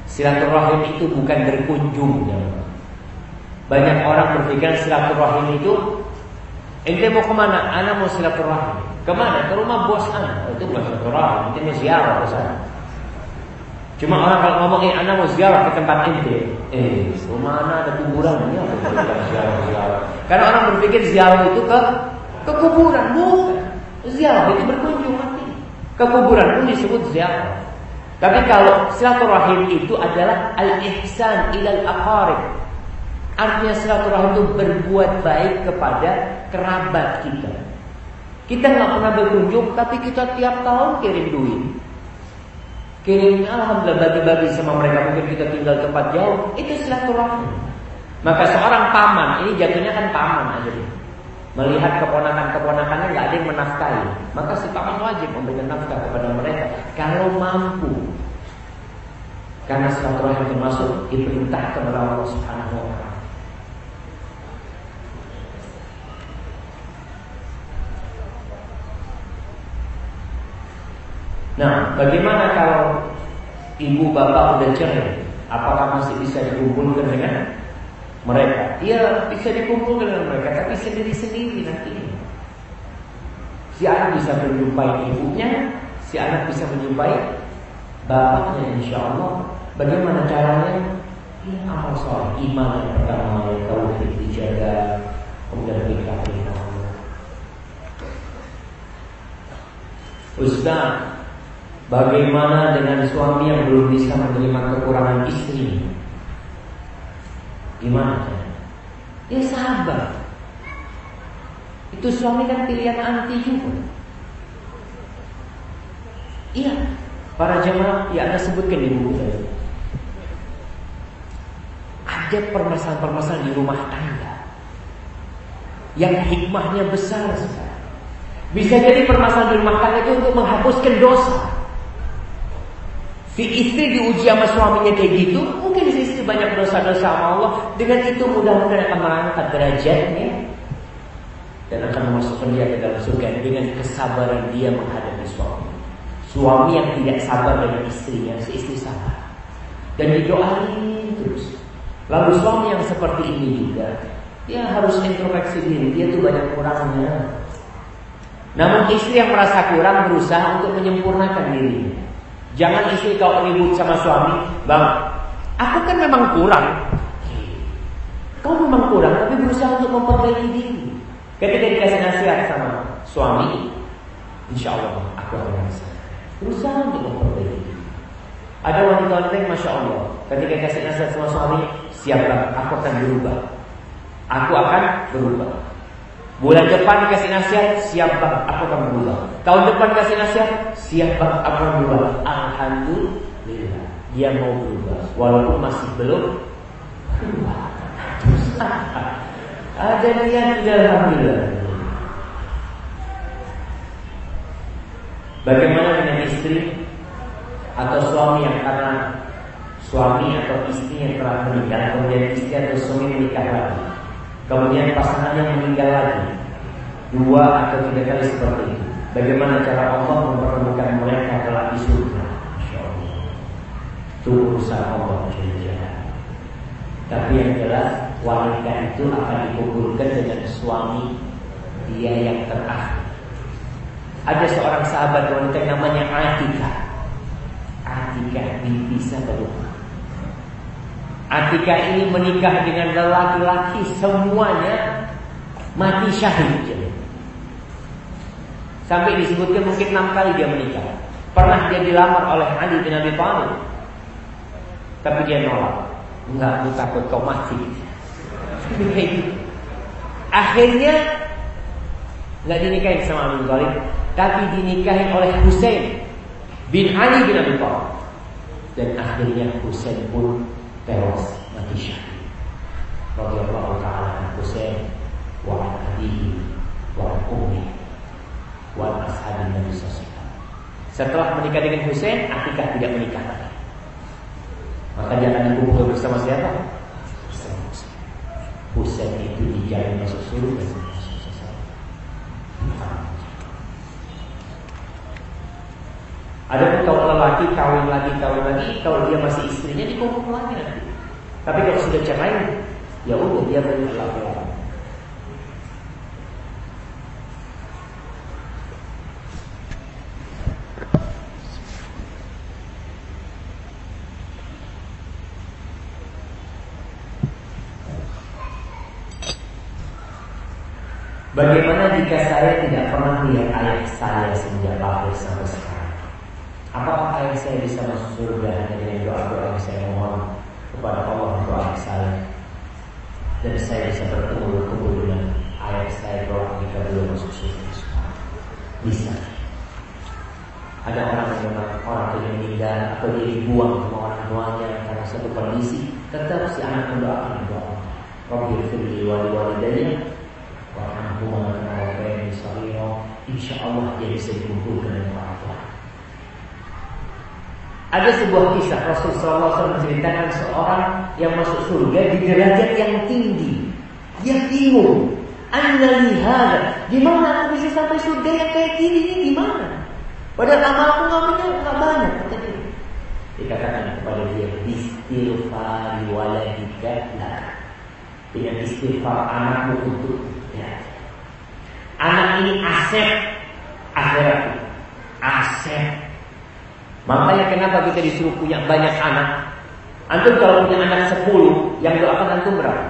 Silaturahim itu bukan berkunjung ya. Banyak orang berpikir silaturahim itu Ente mau ke mana? Ana mau silaturahim. Ke mana? Ke rumah bos ana. Itu bukan silaturahim, itu ziarah ke sana. Cuma orang kalau ngomong, eh, ana mau ziarah ke tempat ente. Eh, rumah ana ada kuburan, ini apa ziarah, ziarah. Karena orang berpikir ziarah itu ke ke kuburan, bukan. Ziarah itu berkunjung nanti. Ke kuburan pun disebut ziarah. Tapi kalau silaturahim itu adalah al-ihsan ilal aqarib. Artinya silaturahim itu berbuat baik kepada kerabat kita. Kita nggak pernah berkunjung, tapi kita tiap tahun kirim duit. Kirim alhamdulillah bagi-bagi sama mereka mungkin kita tinggal tempat jauh, itu silaturahim. Maka seorang paman ini jatuhnya kan paman aja. Melihat keponakan-keponakannya nggak ada yang menafkahi, maka si paman wajib memberikan nafkah kepada mereka kalau mampu. Karena silaturahim termasuk diperintahkan oleh Allah Subhanahu wa taala. Nah, bagaimana kalau ibu bapak udah cerai? Apakah masih bisa dikumpulkan dengan mereka? Iya, bisa dikumpulkan dengan mereka, tapi sendiri-sendiri nanti. Si anak bisa menjumpai ibunya, si anak bisa menjumpai bapaknya insya Allah. Bagaimana caranya? Ya, amal soal iman yang pertama yang tauhid dijaga, kemudian kita Allah. Ustaz, Bagaimana dengan suami yang belum bisa menerima kekurangan istri? Gimana? Ya sabar. Itu suami kan pilihan anti juga. Iya, para jemaah ya Anda sebutkan di buku tadi. Ada permasalahan-permasalahan di rumah Anda yang hikmahnya besar. Bisa jadi permasalahan di rumah tangga itu untuk menghapuskan dosa. Si istri diuji sama suaminya kayak gitu, mungkin si istri banyak dosa-dosa sama Allah. Dengan itu mudah-mudahan akan mengangkat derajatnya dan akan memasukkan dia ke dalam surga dengan kesabaran dia menghadapi suami. Suami yang tidak sabar dengan istrinya, si istri sabar. Dan didoain terus. Lalu suami yang seperti ini juga, dia harus introspeksi diri, dia tuh banyak kurangnya. Namun istri yang merasa kurang berusaha untuk menyempurnakan dirinya. Jangan istri kau ribut sama suami, bang. Aku kan memang kurang. Kau memang kurang, tapi berusaha untuk memperbaiki diri. Ketika dikasih nasihat sama suami, insya Allah aku akan bisa. Berusaha untuk memperbaiki diri. Ada wanita-wanita yang masya Allah, ketika dikasih nasihat sama suami, siaplah, aku akan berubah. Aku akan berubah. Bulan depan dikasih nasihat, siap bang, aku akan berubah. Tahun depan dikasih nasihat, siap bang, aku akan berubah. Alhamdulillah, dia mau berubah, walaupun masih belum berubah. Ada niat tidak alhamdulillah. Bagaimana dengan istri atau suami yang karena suami atau istri yang telah menikah, kemudian istri atau suami menikah lagi? Kemudian pasangannya meninggal lagi. Dua atau tiga kali seperti itu. Bagaimana cara Allah mempertemukan mereka telah di surga? Itu urusan Allah Tapi yang jelas Wanita itu akan dikumpulkan dengan suami Dia yang terakhir. Ada seorang sahabat wanita namanya Atika. Atika binti Sabadullah Atika ini menikah dengan lelaki-laki semuanya mati syahid. Sampai disebutkan mungkin enam kali dia menikah. Pernah dia dilamar oleh Ali bin Abi Thalib. Tapi dia nolak. Enggak, aku takut kau mati. Akhirnya nggak dinikahin sama bin Thalib, tapi dinikahin oleh Husain bin Ali bin Abi Thalib. Dan akhirnya Husain pun tewas mati syahid. Radhiyallahu taala an Husain wa an abihi wa an ummi wa Nabi sallallahu Setelah menikah dengan Husain, Atikah tidak menikah lagi. Maka dia akan dikumpul bersama siapa? Husain itu dijamin masuk surga. Ada pun kalau lelaki kawin lagi kawin lagi, kalau dia masih istrinya dikumpul lagi nanti. Tapi kalau sudah cerai, ya udah dia berlaku. Bagaimana jika saya tidak pernah melihat ayah saya sejak lahir sampai sekarang? Apakah ayah saya bisa masuk surga hanya dengan doa-doa yang saya mohon kepada Allah ayah saya? Dan saya bisa bertemu dengan ayah saya doa jika belum masuk surga. Bisa. Ada orang yang memang orang yang meninggal atau dia dibuang sama orang tuanya karena satu kondisi, tetap si anak mendoakan doa. Rabbi firli wali walidayya Warahmatullahi wabarakatuh. Insya Allah dia bisa dikumpulkan dengan orang tua. Ada sebuah kisah Rasulullah SAW menceritakan seorang yang masuk surga di derajat yang tinggi. Dia bingung. Anda lihat, gimana aku bisa sampai surga yang kayak gini ini gimana? Padahal amal aku nggak nggak banyak. Dia. Dikatakan kepada dia, istighfar waladika Dengan istighfar anakmu untuk ya. Anak ini aset akhirat. Aset Makanya kenapa kita disuruh punya banyak anak? Antum kalau punya anak 10, yang doakan antum berapa?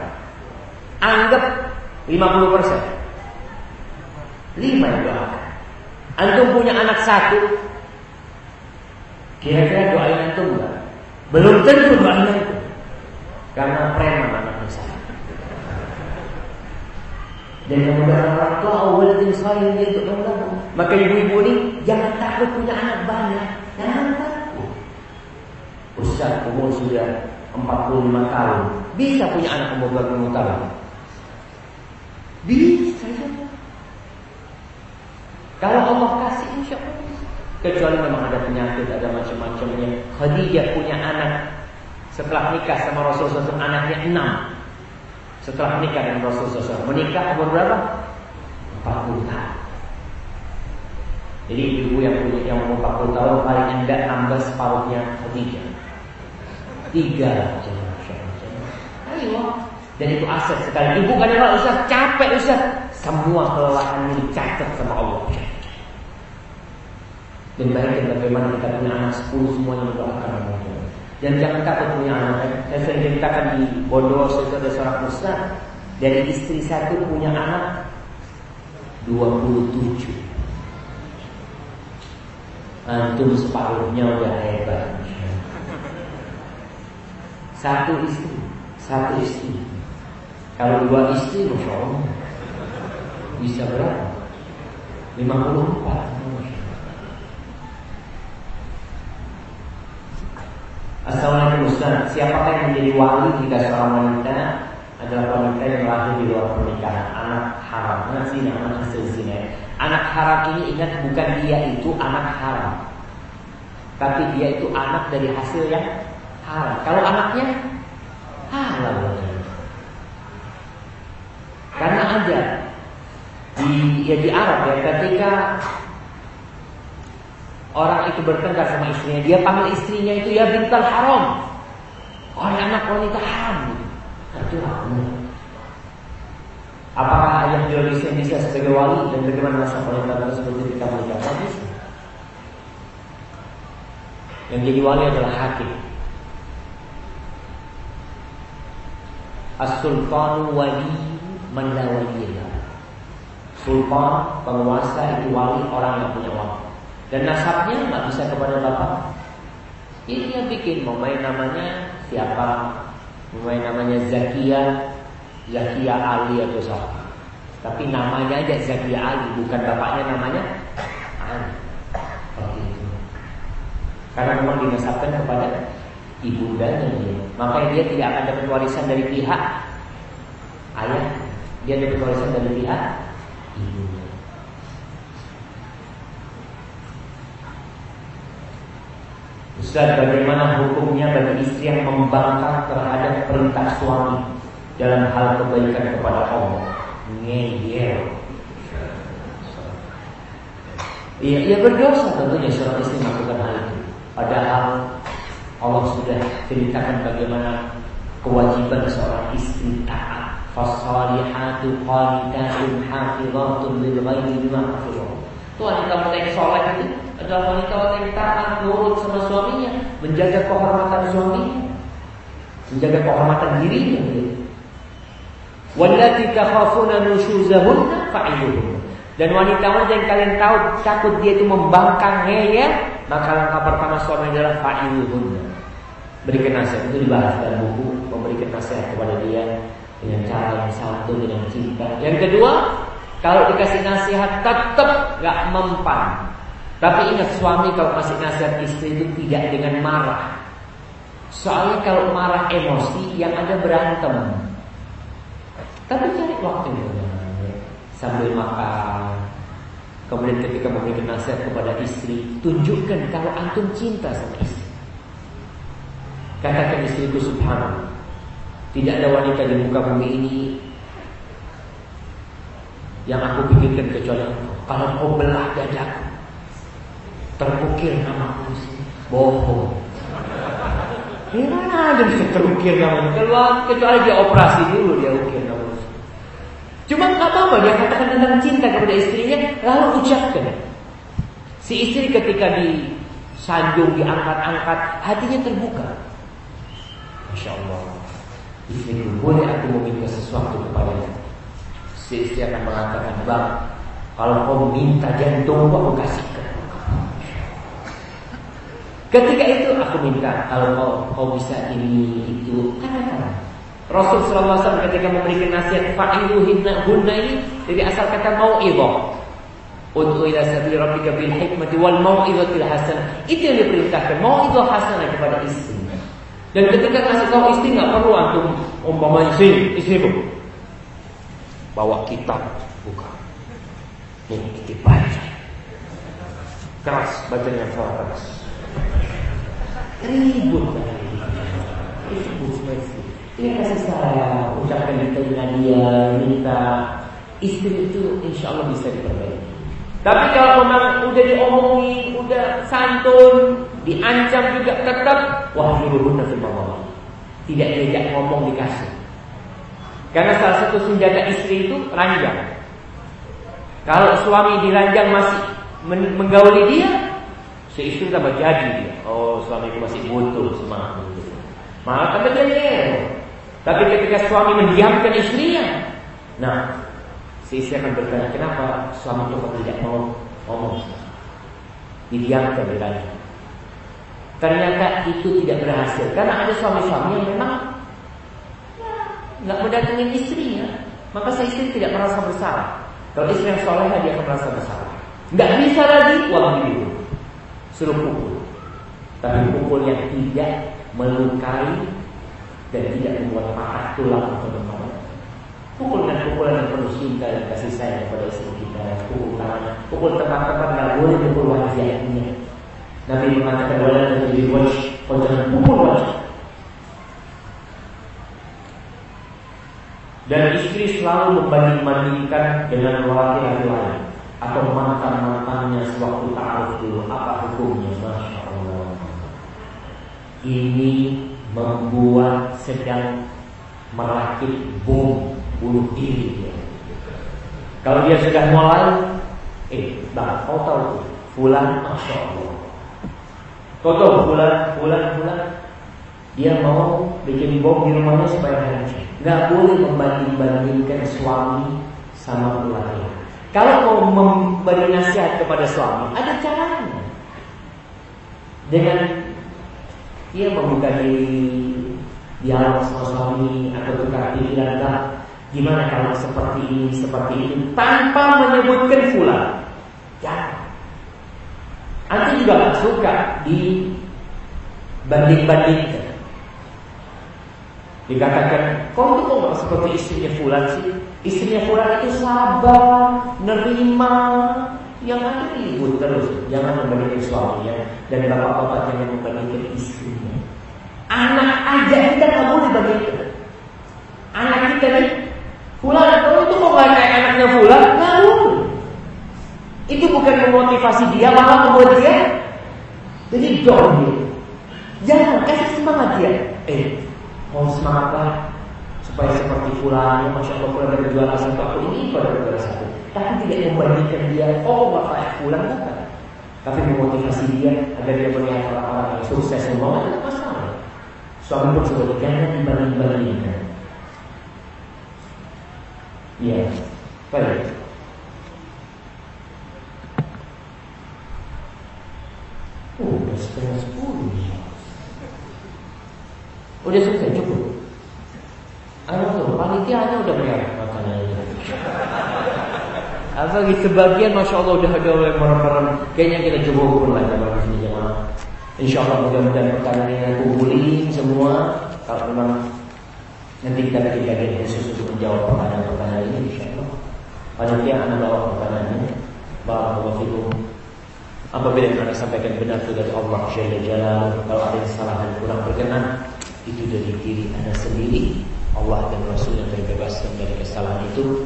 Anggap 50 persen. 5 yang doakan. Antum punya anak satu, kira-kira doain antum enggak? Belum tentu doain antum. Karena preman anaknya saya. Dan yang mudah orang tua awal itu saya dia untuk Maka ibu-ibu ini jangan takut punya anak banyak. Takut. Ustaz umur sudah 45 tahun. Bisa punya anak umur 20 tahun. Bisa saja. Kalau Allah kasih insya Allah Kecuali memang ada penyakit, ada macam-macamnya. Khadijah punya anak setelah nikah sama Rasulullah SAW anaknya enam. Setelah menikah dengan Rasulullah SAW menikah umur berapa? 40 tahun. Jadi ibu yang punya yang umur 40 tahun paling enggak nambah separuhnya Khadijah. Tiga Ayo. Dan itu aset sekali. Ibu kadang Ustaz capek Ustaz. Semua kelelahan ini dicatat sama Allah. Dan bayangkan bagaimana kita punya anak 10 semuanya mendoakan Allah. Dan jangan takut punya anak. Saya sering ceritakan di Bondowoso itu ada seorang ustaz dari istri satu punya anak 27. Antum separuhnya udah hebat Satu istri. Satu istri. Kalau dua istri Masya Allah. Bisa berapa? 54 Assalamualaikum Ustaz. Siapakah yang menjadi wali jika seorang wanita adalah wanita yang lahir di luar pernikahan? Anak haram. Anak zina, anak hasil zina? Anak haram ini ingat bukan dia itu anak haram. Tapi dia itu anak dari hasil yang haram Kalau anaknya halal. Karena ada di ya di Arab ya ketika orang itu bertengkar sama istrinya dia panggil istrinya itu ya bintal haram. Oh anak wanita haram. Nah, itu haram. Apakah ayah biologisnya bisa sebagai wali dan bagaimana masa wanita tersebut ketika menikah? Yang jadi wali adalah hakim. As-sultanu wali man Sultan, penguasa itu wali orang yang punya wali. Dan nasabnya nggak bisa kepada bapak. Ini dia bikin mau main namanya siapa? Mau main namanya Zakia, Zakia Ali atau siapa. Tapi namanya aja Zakia Ali, bukan bapaknya namanya Ali. Karena memang dinasabkan kepada ibundanya dia. Makanya dia tidak akan dapat warisan dari pihak ayah. Dia dapat warisan dari pihak ibunya. Ustaz, bagaimana hukumnya bagi istri yang membangkang terhadap perintah suami? dalam hal kebaikan kepada Allah ngeyel Iya, ia berdosa tentunya seorang istri melakukan hal itu. Padahal Allah sudah ceritakan bagaimana kewajiban seorang istri taat. Fasalihatu qanitatun hafizatun lil ghaibi bima hafizah. Itu wanita yang soleh itu adalah wanita yang taat nurut sama suaminya, menjaga kehormatan suaminya, menjaga kehormatan dirinya. Wallati takhafuna nusyuzahunna fa'iluhun. Dan wanita-wanita yang kalian tahu takut dia itu membangkang ngeyel, maka langkah pertama suami adalah fa'iluhun. Berikan nasihat itu dibahas dalam buku memberikan nasihat kepada dia dengan cara yang santun dengan cinta. Yang kedua, kalau dikasih nasihat tetap gak mempan. Tapi ingat suami kalau kasih nasihat istri itu tidak dengan marah. Soalnya kalau marah emosi yang ada berantem. Tapi cari waktu sambil makan. Kemudian ketika memberikan nasihat kepada istri, tunjukkan kalau antum cinta sama istri. Katakan istriku subhanallah. Tidak ada wanita di muka bumi ini yang aku pikirkan kecuali. Kalau kau belah dadaku, terukir namaku. Bohong. Gimana ada bisa terukir namanya? Kecuali dia operasi dulu dia ukir namanya. Cuma nggak apa-apa dia katakan tentang cinta kepada istrinya, lalu ucapkan. Si istri ketika disanjung, diangkat-angkat, hatinya terbuka. Masya Allah. Istriku boleh aku meminta sesuatu kepadanya. Si istri akan mengatakan, bang, kalau kau minta jantung, aku kasihkan. Ketika itu aku minta kalau kau, kau bisa ini itu katakan. Rasul Wasallam ketika memberikan nasihat fa'iluhinna hunna ini dari asal kata mau'idhah. Ud'u ila sabili rabbika bil hikmati wal mau'izatil hasanah. Itu yang diperintahkan, mau'izah hasanah kepada istri. Dan ketika kasih tahu istri nggak perlu antum umpamanya sini istriku bawa kitab buka. Ini kita baca. Keras bacanya keras. Ribut ribut ini kasih saya ucapkan di telinga dia minta istri itu insya Allah bisa diperbaiki. Tapi kalau memang udah diomongin udah santun diancam juga tetap wah wahjurun fil bawah tidak diajak ngomong dikasih karena salah satu senjata istri itu ranjang kalau suami diranjang masih menggauli dia Si istri tambah jadi dia. Oh suamiku masih butuh semangat. Malah tambah jadi Tapi ketika suami mendiamkan istrinya, nah si istri akan bertanya kenapa suami itu tidak mau ngomong. Didiamkan dia Ternyata itu tidak berhasil karena ada suami-suami yang memang ya, nggak mendatangin istrinya, maka si istri tidak merasa bersalah. Kalau istri yang soleh dia akan merasa bersalah. Nggak bisa lagi, wah suruh pukul. Tapi pukul yang tidak melukai dan tidak membuat patah tulang atau demam. Pukul dengan pukulan yang penuh cinta dan kasih sayang kepada istri kita. Pukul tangan, pukul tempat-tempat nggak boleh pukul wajahnya. Nabi mengatakan wala menjadi wajh, kau jangan pukul wajah. Dan istri selalu membanding-bandingkan dengan laki-laki lain atau mantan-mantannya sewaktu ta'aruf dulu. Apa hukumnya? Masya Allah ini membuat sedang merakit bom bunuh diri ya. kalau dia sudah mulai eh bang kau tahu fulan Masya Allah kau tahu fulan fulan fulan dia mau bikin bom di rumahnya supaya hancur nggak boleh membanding-bandingkan suami sama keluarga kalau mau memberi nasihat kepada suami, ada caranya. Dengan ia membuka diri, dialog sama suami atau tukar pikiran. Gimana kalau seperti ini, seperti itu, tanpa menyebutkan pula. Nanti juga gak suka dibanding-bandingkan. Dikatakan, kau itu kok gak seperti istrinya Fulan sih? Istrinya Fulan itu sabar, nerima, yang ada ribut terus. Jangan membandingkan suaminya dan bapak-bapak jangan membandingkan istrinya. Anak aja kita nggak boleh bandingkan. Anak kita nih, Fulan kau itu kok gak kayak anaknya Fulan? Nggak boleh. Itu bukan memotivasi dia, malah membuat dia jadi down Jangan kasih semangat dia. Eh, mau semangatlah supaya seperti fulan, masya Allah fulan berjual asal aku ini pada berjual satu. Tapi tidak membandingkan dia, oh bapak fulan bukan. Tapi memotivasi dia agar dia melihat orang-orang yang sukses semua tidak masalah. Suami pun jangan dibanding-bandingkan. Ya, baik. Udah setengah sepuluh ya. Udah selesai cukup. Ayo tuh, panitianya udah makanya ini. Apa gitu sebagian masya Allah udah ada oleh merem-merem. Kayaknya kita coba ukur lah kalau di sini jemaah. Insya Allah mudah-mudahan pertanyaan ini kumpulin semua. Kalau memang nanti kita ketika ada khusus untuk menjawab pertanyaan-pertanyaan ini, insya Allah. Panitia anak bawa pertanyaannya. Barakallahu fikum. Apabila yang anda sampaikan benar itu dari Allah Jalla Jalla Kalau ada yang salah kurang berkenan itu dari diri anda sendiri. Allah dan Rasul yang terbebaskan dari kesalahan itu.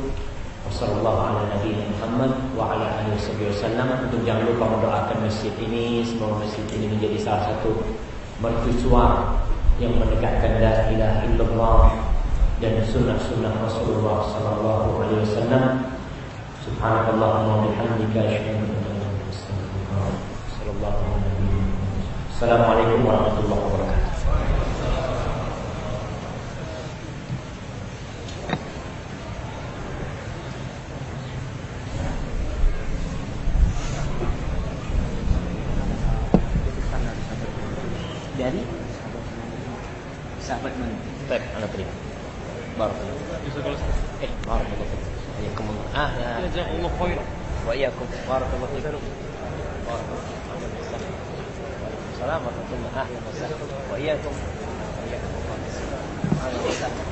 Wassalamualaikum Muhammad wa ala alihi Untuk jangan lupa mendoakan masjid ini. Semoga masjid ini menjadi salah satu mercusuar Yang mendekatkan la ilaha illallah Dan sunnah-sunnah Rasulullah sallallahu alaihi wasallam. Subhanakallahumma wa bihamdika an la ilaha illa anta Assalamualaikum warahmatullahi wabarakatuh dari sahabat anak terima. Barakallah. Eh, barakallah. Ah, ya. Jazakumullah khair. Wa iyyakum. Barakallah fiik. Barakallah. Salam warahmatullahi wabarakatuh. Wa iyyakum. Wa iyyakum. kasih